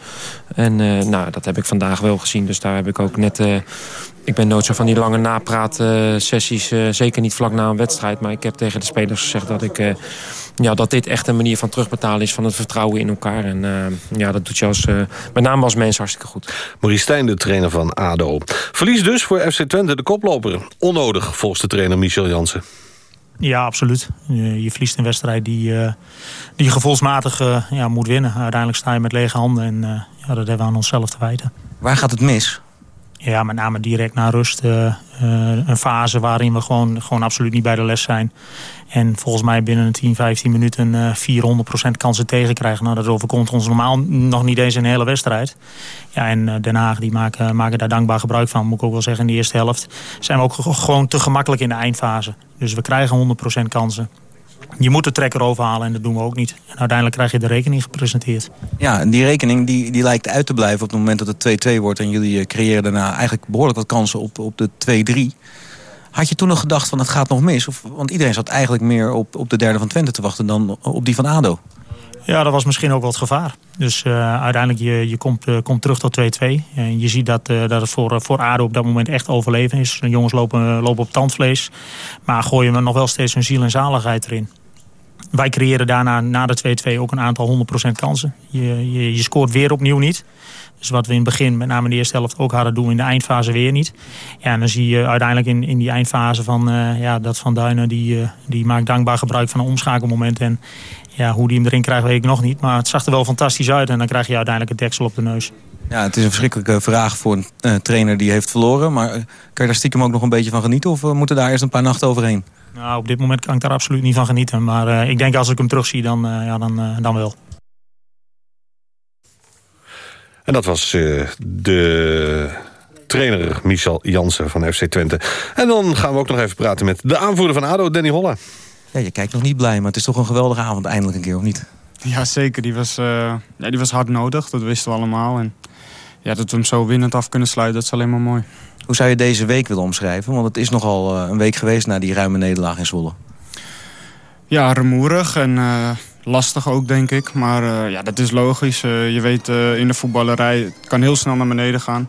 En nou, dat heb ik vandaag wel gezien. Dus daar heb ik ook net ik ben nooit zo van die lange napraatsessies. Uh, zeker niet vlak na een wedstrijd. Maar ik heb tegen de spelers gezegd dat, ik, ja, dat dit echt een manier van terugbetalen is... van het vertrouwen in elkaar. En uh, ja, dat doet je als, met name als mens hartstikke goed. Maurice Stijn, de trainer van ADO. Verlies dus voor FC Twente, de koploper. Onnodig, volgens de trainer Michel Jansen. Ja, absoluut. Je, verliest een wedstrijd die, die je gevoelsmatig ja, moet winnen. Uiteindelijk sta je met lege handen en ja, dat hebben we aan onszelf te wijten. Waar gaat het mis? Ja, met name direct na rust. eh, eh, een fase waarin we gewoon, gewoon absoluut niet bij de les zijn. En volgens mij binnen een 10, 15 minuten eh 400% kansen tegenkrijgen. Nou, dat overkomt ons normaal nog niet eens een hele wedstrijd. Ja, en eh, Den Haag die maken, maken daar dankbaar gebruik van. Moet ik ook wel zeggen, in de eerste helft zijn we ook ge- gewoon te gemakkelijk in de eindfase. Dus we krijgen 100% kansen. Je moet de trekker overhalen en dat doen we ook niet. En uiteindelijk krijg je de rekening gepresenteerd. Ja, en die rekening die, die lijkt uit te blijven op het moment dat het 2-2 wordt. En jullie eh, creëren daarna eigenlijk behoorlijk wat kansen op, op de 2-3. Had je toen nog gedacht van het gaat nog mis? Of, want iedereen zat eigenlijk meer op, op de derde van Twente te wachten dan op die van ADO. Ja, dat was misschien ook het gevaar. Dus eh, uiteindelijk, je, je komt, eh, komt terug tot 2-2. En je ziet dat, eh, dat het voor, voor ADO op dat moment echt overleven is. De jongens lopen, lopen op tandvlees. Maar gooien we nog wel steeds hun ziel en zaligheid erin. Wij creëren daarna na de 2-2 ook een aantal 100% kansen. Je, je, je scoort weer opnieuw niet. Dus wat we in het begin, met name in de eerste helft, ook hadden doen in de eindfase weer niet. Ja, en dan zie je uiteindelijk in, in die eindfase van eh, ja, dat Van Duinen, die, eh, die maakt dankbaar gebruik van een omschakelmoment. En ja, hoe die hem erin krijgt, weet ik nog niet. Maar het zag er wel fantastisch uit en dan krijg je uiteindelijk het deksel op de neus. Ja, het is een verschrikkelijke vraag voor een eh, trainer die heeft verloren. Maar eh, kan je daar stiekem ook nog een beetje van genieten? Of eh, moeten daar eerst een paar nachten overheen? Nou, op dit moment kan ik daar absoluut niet van genieten. Maar eh, ik denk als ik hem terugzie, dan, eh, ja, dan, eh, dan wel. En dat was eh, de trainer Michel Jansen van FC Twente. En dan gaan we ook nog even praten met de aanvoerder van ADO, Danny Holla. Ja, je kijkt nog niet blij, maar het is toch een geweldige avond eindelijk een keer, of niet? Ja, zeker. Die was, eh, ja, die was hard nodig. Dat wisten we allemaal. En ja, dat we hem zo winnend af kunnen sluiten, dat is alleen maar mooi. Hoe zou je deze week willen omschrijven? Want het is nogal eh, een week geweest na die ruime nederlaag in Zwolle. Ja, rumoerig en eh, lastig ook, denk ik. Maar eh, ja, dat is logisch. Je weet, in de voetballerij het kan heel snel naar beneden gaan.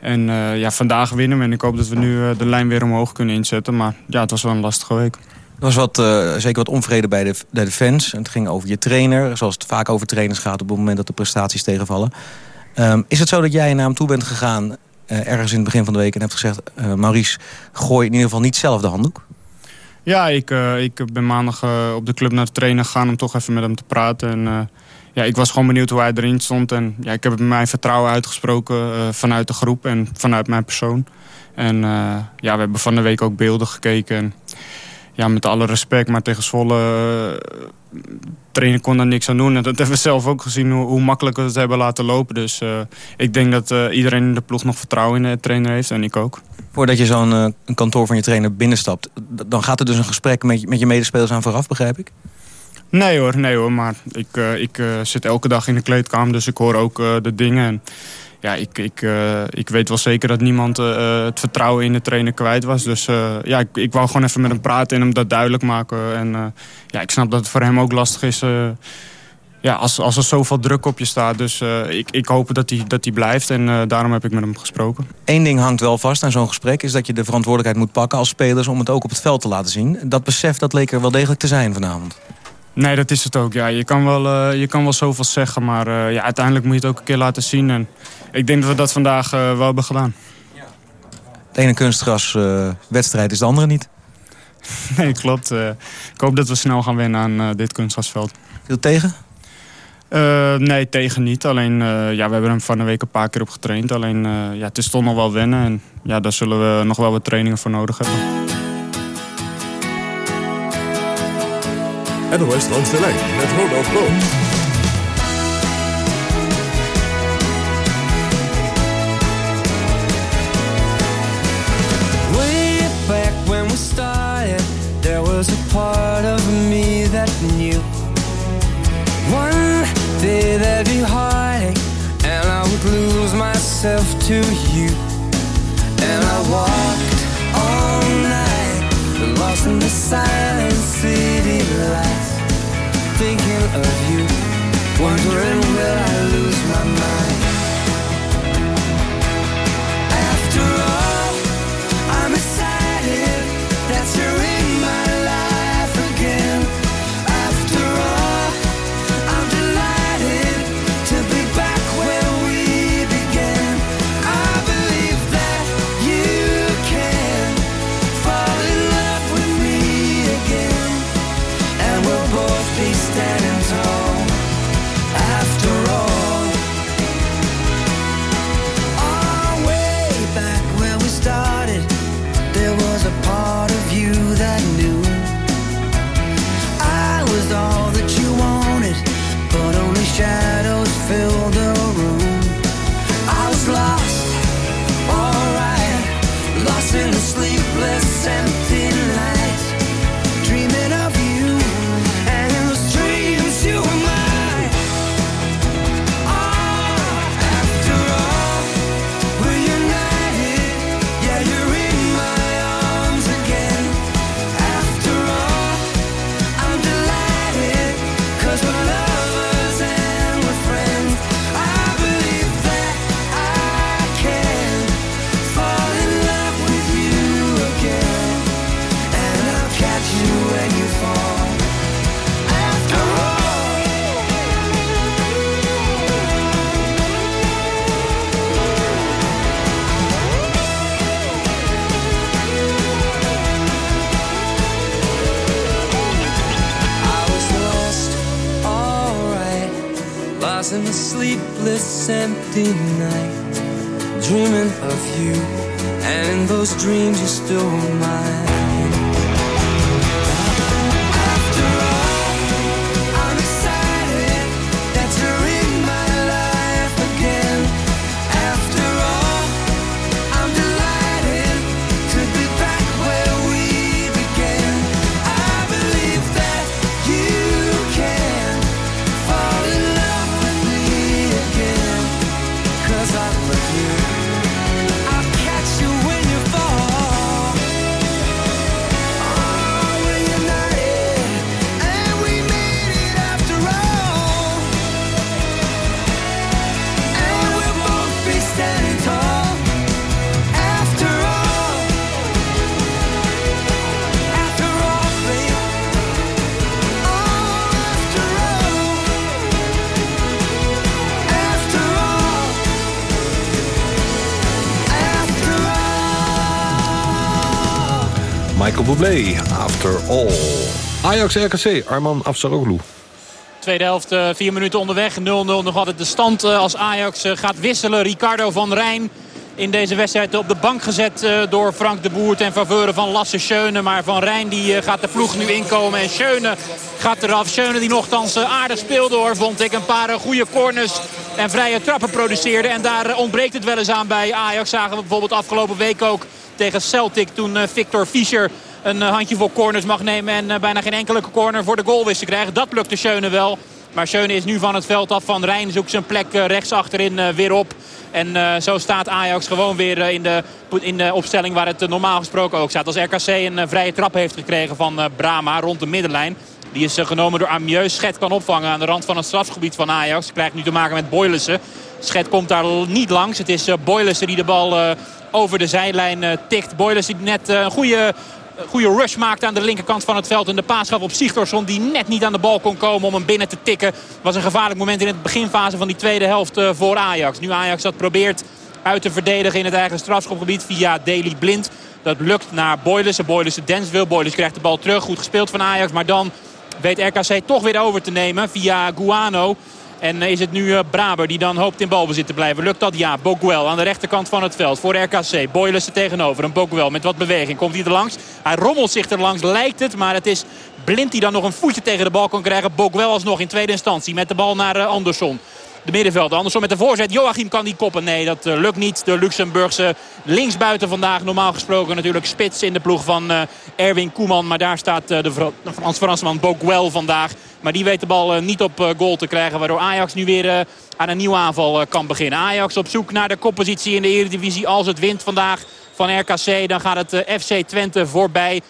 En ja, vandaag winnen we. En ik hoop dat we nu de lijn weer omhoog kunnen inzetten. Maar ja, het was wel een lastige week. Er was wat, zeker wat onvrede bij de, bij de fans. En het ging over je trainer, zoals het vaak over trainers gaat... op het moment dat de prestaties tegenvallen. Ehm, is het zo dat jij naar hem toe bent gegaan... eh, ergens in het begin van de week en hebt gezegd... eh, Maurice, gooi in ieder geval niet zelf de handdoek? Ja, ik, eh, ik ben maandag op de club naar de trainer gegaan om toch even met hem te praten. En, ja, ik was gewoon benieuwd hoe hij erin stond. En ja, ik heb mijn vertrouwen uitgesproken vanuit de groep en vanuit mijn persoon. En ja, we hebben van de week ook beelden gekeken. En, ja, met alle respect, maar tegen Zwolle... trainer kon daar niks aan doen. En dat hebben we zelf ook gezien, hoe, hoe makkelijk we het hebben laten lopen. Dus eh, ik denk dat eh, iedereen in de ploeg nog vertrouwen in de trainer heeft. En ik ook. Voordat je zo'n eh, kantoor van je trainer binnenstapt... dan gaat er dus een gesprek met je, met je medespelers aan vooraf, begrijp ik? Nee hoor, nee hoor. Maar ik, ik zit elke dag in de kleedkamer, dus ik hoor ook de dingen. En ja, ik, ik, eh, ik weet wel zeker dat niemand eh, het vertrouwen in de trainer kwijt was. Dus eh, ja, ik, ik wou gewoon even met hem praten en hem dat duidelijk maken. En eh, ja, ik snap dat het voor hem ook lastig is... eh, ja, als, als er zoveel druk op je staat. Dus eh, ik, ik hoop dat hij dat hij blijft en eh, daarom heb ik met hem gesproken. Eén ding hangt wel vast aan zo'n gesprek... is dat je de verantwoordelijkheid moet pakken als spelers... om het ook op het veld te laten zien. Dat besef dat leek er wel degelijk te zijn vanavond. Nee, dat is het ook. Ja, je, kan wel, eh, je kan wel zoveel zeggen, maar eh, ja, uiteindelijk moet je het ook een keer laten zien. En ik denk dat we dat vandaag eh, wel hebben gedaan. Het ene kunstgras eh, wedstrijd is de andere niet. Nee, klopt. Ik hoop dat we snel gaan winnen aan dit kunstgrasveld. Het tegen? Nee, tegen niet. Alleen, ja, we hebben hem van de week een paar keer op getraind. Alleen, ja, het is toch nog wel wennen. En ja, daar zullen we nog wel wat trainingen voor nodig hebben. NOS langs de lijn met Ronald Boot. Way back when we started, there was a part of me that knew one day there'd be heartache, and I would lose myself to you. And I night, lost in the silent city lights, thinking of you, wondering will I lose my mind. Ajax RKC, Arman Afsaroglu. Tweede helft, eh, vier minuten onderweg. 0-0 nog altijd de stand eh, als Ajax eh, gaat wisselen. Ricardo van Rijn in deze wedstrijd op de bank gezet door Frank de Boer ten faveur van Lasse Schöne. Maar Van Rijn die gaat de ploeg nu inkomen en Schöne gaat eraf. Schöne die nogthans aardig speelde hoor, vond ik. Een paar goede corners en vrije trappen produceerde. En daar ontbreekt het wel eens aan bij Ajax. Zagen we bijvoorbeeld afgelopen week ook tegen Celtic toen Victor Fischer een eh, handjevol corners mag nemen en eh, bijna geen enkele corner voor de goal wist te krijgen. Dat lukte Schöne wel. Maar Schöne is nu van het veld af. Van Rijn zoekt zijn plek eh, rechts achterin weer op. En zo staat Ajax gewoon weer in, de, in de opstelling waar het normaal gesproken ook staat. Als RKC een vrije trap heeft gekregen van Brama rond de middenlijn. Die is genomen door Amieux. Schet kan opvangen aan de rand van het strafgebied van Ajax. Krijgt nu te maken met Boylissen. Schet komt daar niet langs. Het is Boylissen die de bal over de zijlijn tikt. Boylissen die net een goede goede rush maakte aan de linkerkant van het veld. En de paas op Sigtorsson die net niet aan de bal kon komen om hem binnen te tikken. was een gevaarlijk moment in het beginfase van die tweede helft eh, voor Ajax. Nu Ajax dat probeert uit te verdedigen in het eigen strafschopgebied via Daily Blind. Dat lukt naar Boylissen. Boylissen Denswil. Boylissen krijgt de bal terug. Goed gespeeld van Ajax. Maar dan weet RKC toch weer over te nemen via Guano. En is het nu eh, Braber die dan hoopt in balbezit te blijven. Lukt dat? Ja. Boguel aan de rechterkant van het veld voor RKC. Boylissen tegenover. Een Boguel met wat beweging. Komt hij er langs? Hij rommelt zich er langs, lijkt het. Maar het is Blind die dan nog een voetje tegen de bal kan krijgen. Boguel alsnog in tweede instantie met de bal naar eh, Andersson. De middenvelder. Andersom met de voorzet. Joachim kan die koppen. Nee, dat eh, lukt niet. De Luxemburgse linksbuiten vandaag. Normaal gesproken natuurlijk spits in de ploeg van eh, Erwin Koeman. Maar daar staat eh, de Fra- de Frans Fransman Boguel vandaag. Maar die weet de bal niet op goal te krijgen. Waardoor Ajax nu weer aan een nieuwe aanval kan beginnen. Ajax op zoek naar de koppositie in de Eredivisie. Als het wint vandaag van RKC. Dan gaat het FC Twente voorbij.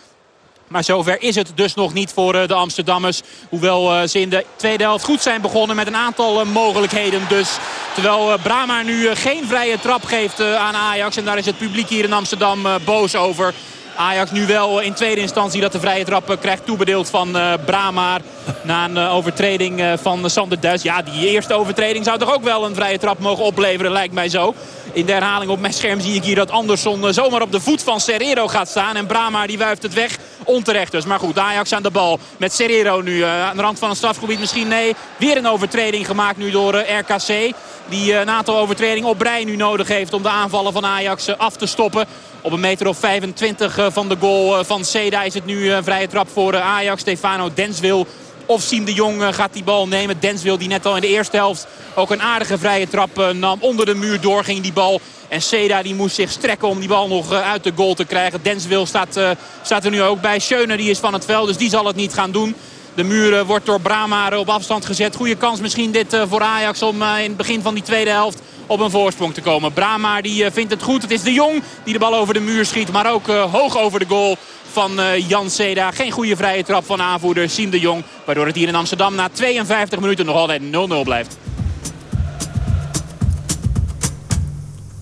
Maar zover is het dus nog niet voor eh, de Amsterdammers. Hoewel eh, ze in de tweede helft goed zijn begonnen met een aantal eh, mogelijkheden dus. Terwijl Brahma nu geen vrije trap geeft aan Ajax. En daar is het publiek hier in Amsterdam boos over. Ajax nu wel in tweede instantie dat de vrije trap krijgt toebedeeld van eh Brahma. Na een overtreding van Sander Duits. Ja, die eerste overtreding zou toch ook wel een vrije trap mogen opleveren, lijkt mij zo. In de herhaling op mijn scherm zie ik hier dat Andersson eh, zomaar op de voet van Serrero gaat staan. En Brahma die wuift het weg. Onterecht dus. Maar goed, Ajax aan de bal. Met Serrero nu eh, aan de rand van het strafgebied misschien. Nee, weer een overtreding gemaakt nu door eh, RKC. Die een aantal overtredingen op Brei nu nodig heeft om de aanvallen van Ajax af te stoppen. Op een meter of 25 eh, van de goal van Seda is het nu een vrije trap voor Ajax. Stefano Denswil of Siem de Jong eh, gaat die bal nemen. Denswil die net al in de eerste helft ook een aardige vrije trap eh, nam. Onder de muur door ging die bal. En Seda die moest zich strekken om die bal nog eh, uit de goal te krijgen. Denswil staat, staat er nu ook bij. Schöne die is van het veld, dus die zal het niet gaan doen. De muur wordt door Brahma op afstand gezet. Goede kans misschien dit voor Ajax om in het begin van die tweede helft op een voorsprong te komen. Brahma die vindt het goed. Het is de Jong die de bal over de muur schiet. Maar ook hoog over de goal van eh, Jan Seda. Geen goede vrije trap van aanvoerder Siem de Jong. Waardoor het hier in Amsterdam na 52 minuten nog altijd 0-0 blijft.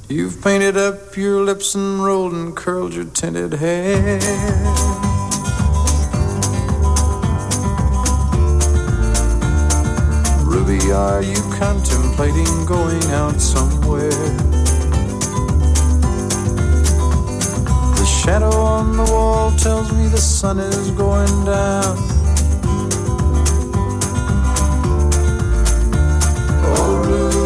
You've painted up your lips and rolled and curled your tinted hair. Ruby, are you contemplating going out somewhere? Shadow on the wall tells me the sun is going down. Oh, Ruby.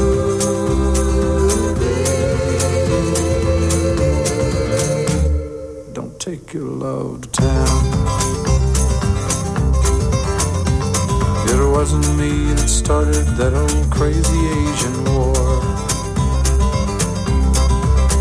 Don't take your love to town. It wasn't me that started that old crazy Asian war.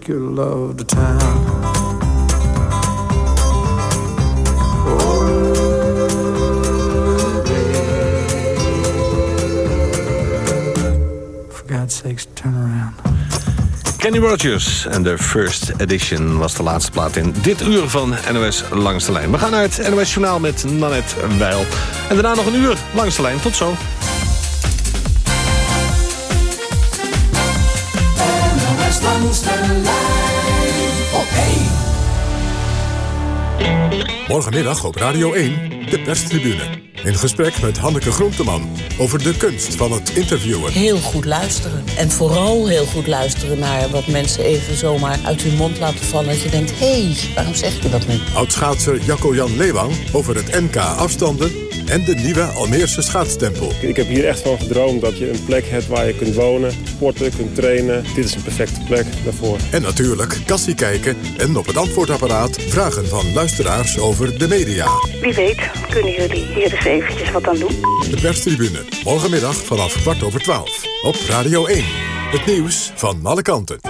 Take love to town. For God's sakes, turn around. Kenny Rogers en de First Edition was de laatste plaat in dit uur van NOS Langs de Lijn. We gaan naar het NOS Journaal met Nanette Weil. En daarna nog een uur Langs de Lijn. Tot zo. Morgenmiddag op Radio 1, de perstribune. In gesprek met Hanneke Groenteman over de kunst van het interviewen. Heel goed luisteren. En vooral heel goed luisteren naar wat mensen even zomaar uit hun mond laten vallen. Dat je denkt, hé, hey, waarom zeg je dat nu? Oudschaatser Jacco-Jan Leeuwang over het NK afstanden... en de nieuwe Almeerse schaatstempel. Ik heb hier echt van gedroomd dat je een plek hebt waar je kunt wonen, sporten, kunt trainen. Dit is een perfecte plek daarvoor. En natuurlijk kassie kijken en op het antwoordapparaat vragen van luisteraars over de media. Wie weet kunnen jullie hier eens eventjes wat aan doen. De perstribune, morgenmiddag vanaf kwart over twaalf. Op Radio 1, het nieuws van alle kanten.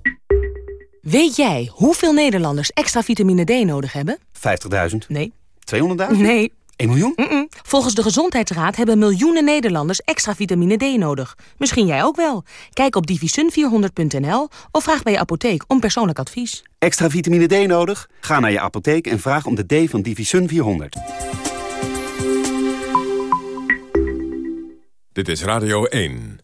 Weet jij hoeveel Nederlanders extra vitamine D nodig hebben? 50.000? Nee. 200.000? Nee. 1 miljoen? Volgens de Gezondheidsraad hebben miljoenen Nederlanders extra vitamine D nodig. Misschien jij ook wel. Kijk op divisun400.nl of vraag bij je apotheek om persoonlijk advies. Extra vitamine D nodig? Ga naar je apotheek en vraag om de D van Divisun 400. Dit is Radio 1.